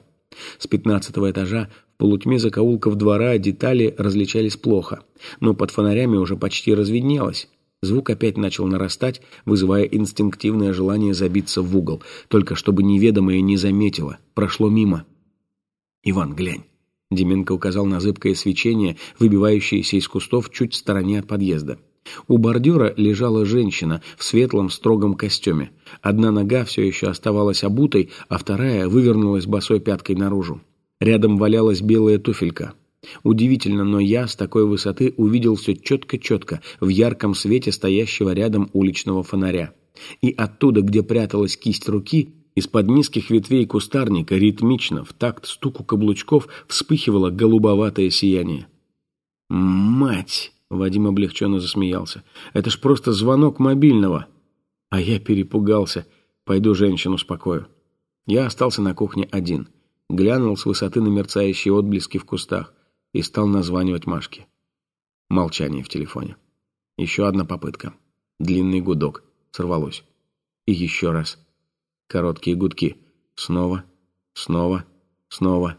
С пятнадцатого этажа в полутьме закоулков двора детали различались плохо, но под фонарями уже почти разведнелось. Звук опять начал нарастать, вызывая инстинктивное желание забиться в угол, только чтобы неведомое не заметило, прошло мимо. «Иван, глянь!» Деменко указал на зыбкое свечение, выбивающееся из кустов чуть в стороне от подъезда. У бордюра лежала женщина в светлом строгом костюме. Одна нога все еще оставалась обутой, а вторая вывернулась босой пяткой наружу. Рядом валялась белая туфелька. Удивительно, но я с такой высоты увидел все четко-четко в ярком свете стоящего рядом уличного фонаря. И оттуда, где пряталась кисть руки, из-под низких ветвей кустарника ритмично, в такт стуку каблучков, вспыхивало голубоватое сияние. «Мать!» — Вадим облегченно засмеялся. «Это ж просто звонок мобильного!» А я перепугался. Пойду женщину успокою. Я остался на кухне один. Глянул с высоты на мерцающие отблески в кустах и стал названивать Машке. Молчание в телефоне. Еще одна попытка. Длинный гудок. Сорвалось. И еще раз. Короткие гудки. Снова, снова, снова.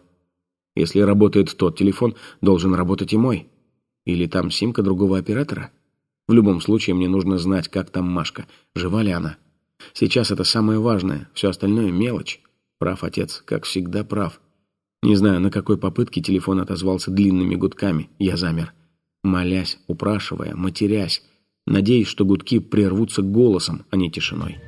Если работает тот телефон, должен работать и мой. Или там симка другого оператора? В любом случае, мне нужно знать, как там Машка, жива ли она. Сейчас это самое важное, все остальное мелочь. Прав отец, как всегда прав. Не знаю, на какой попытке телефон отозвался длинными гудками. Я замер. Молясь, упрашивая, матерясь, надеясь, что гудки прервутся голосом, а не тишиной.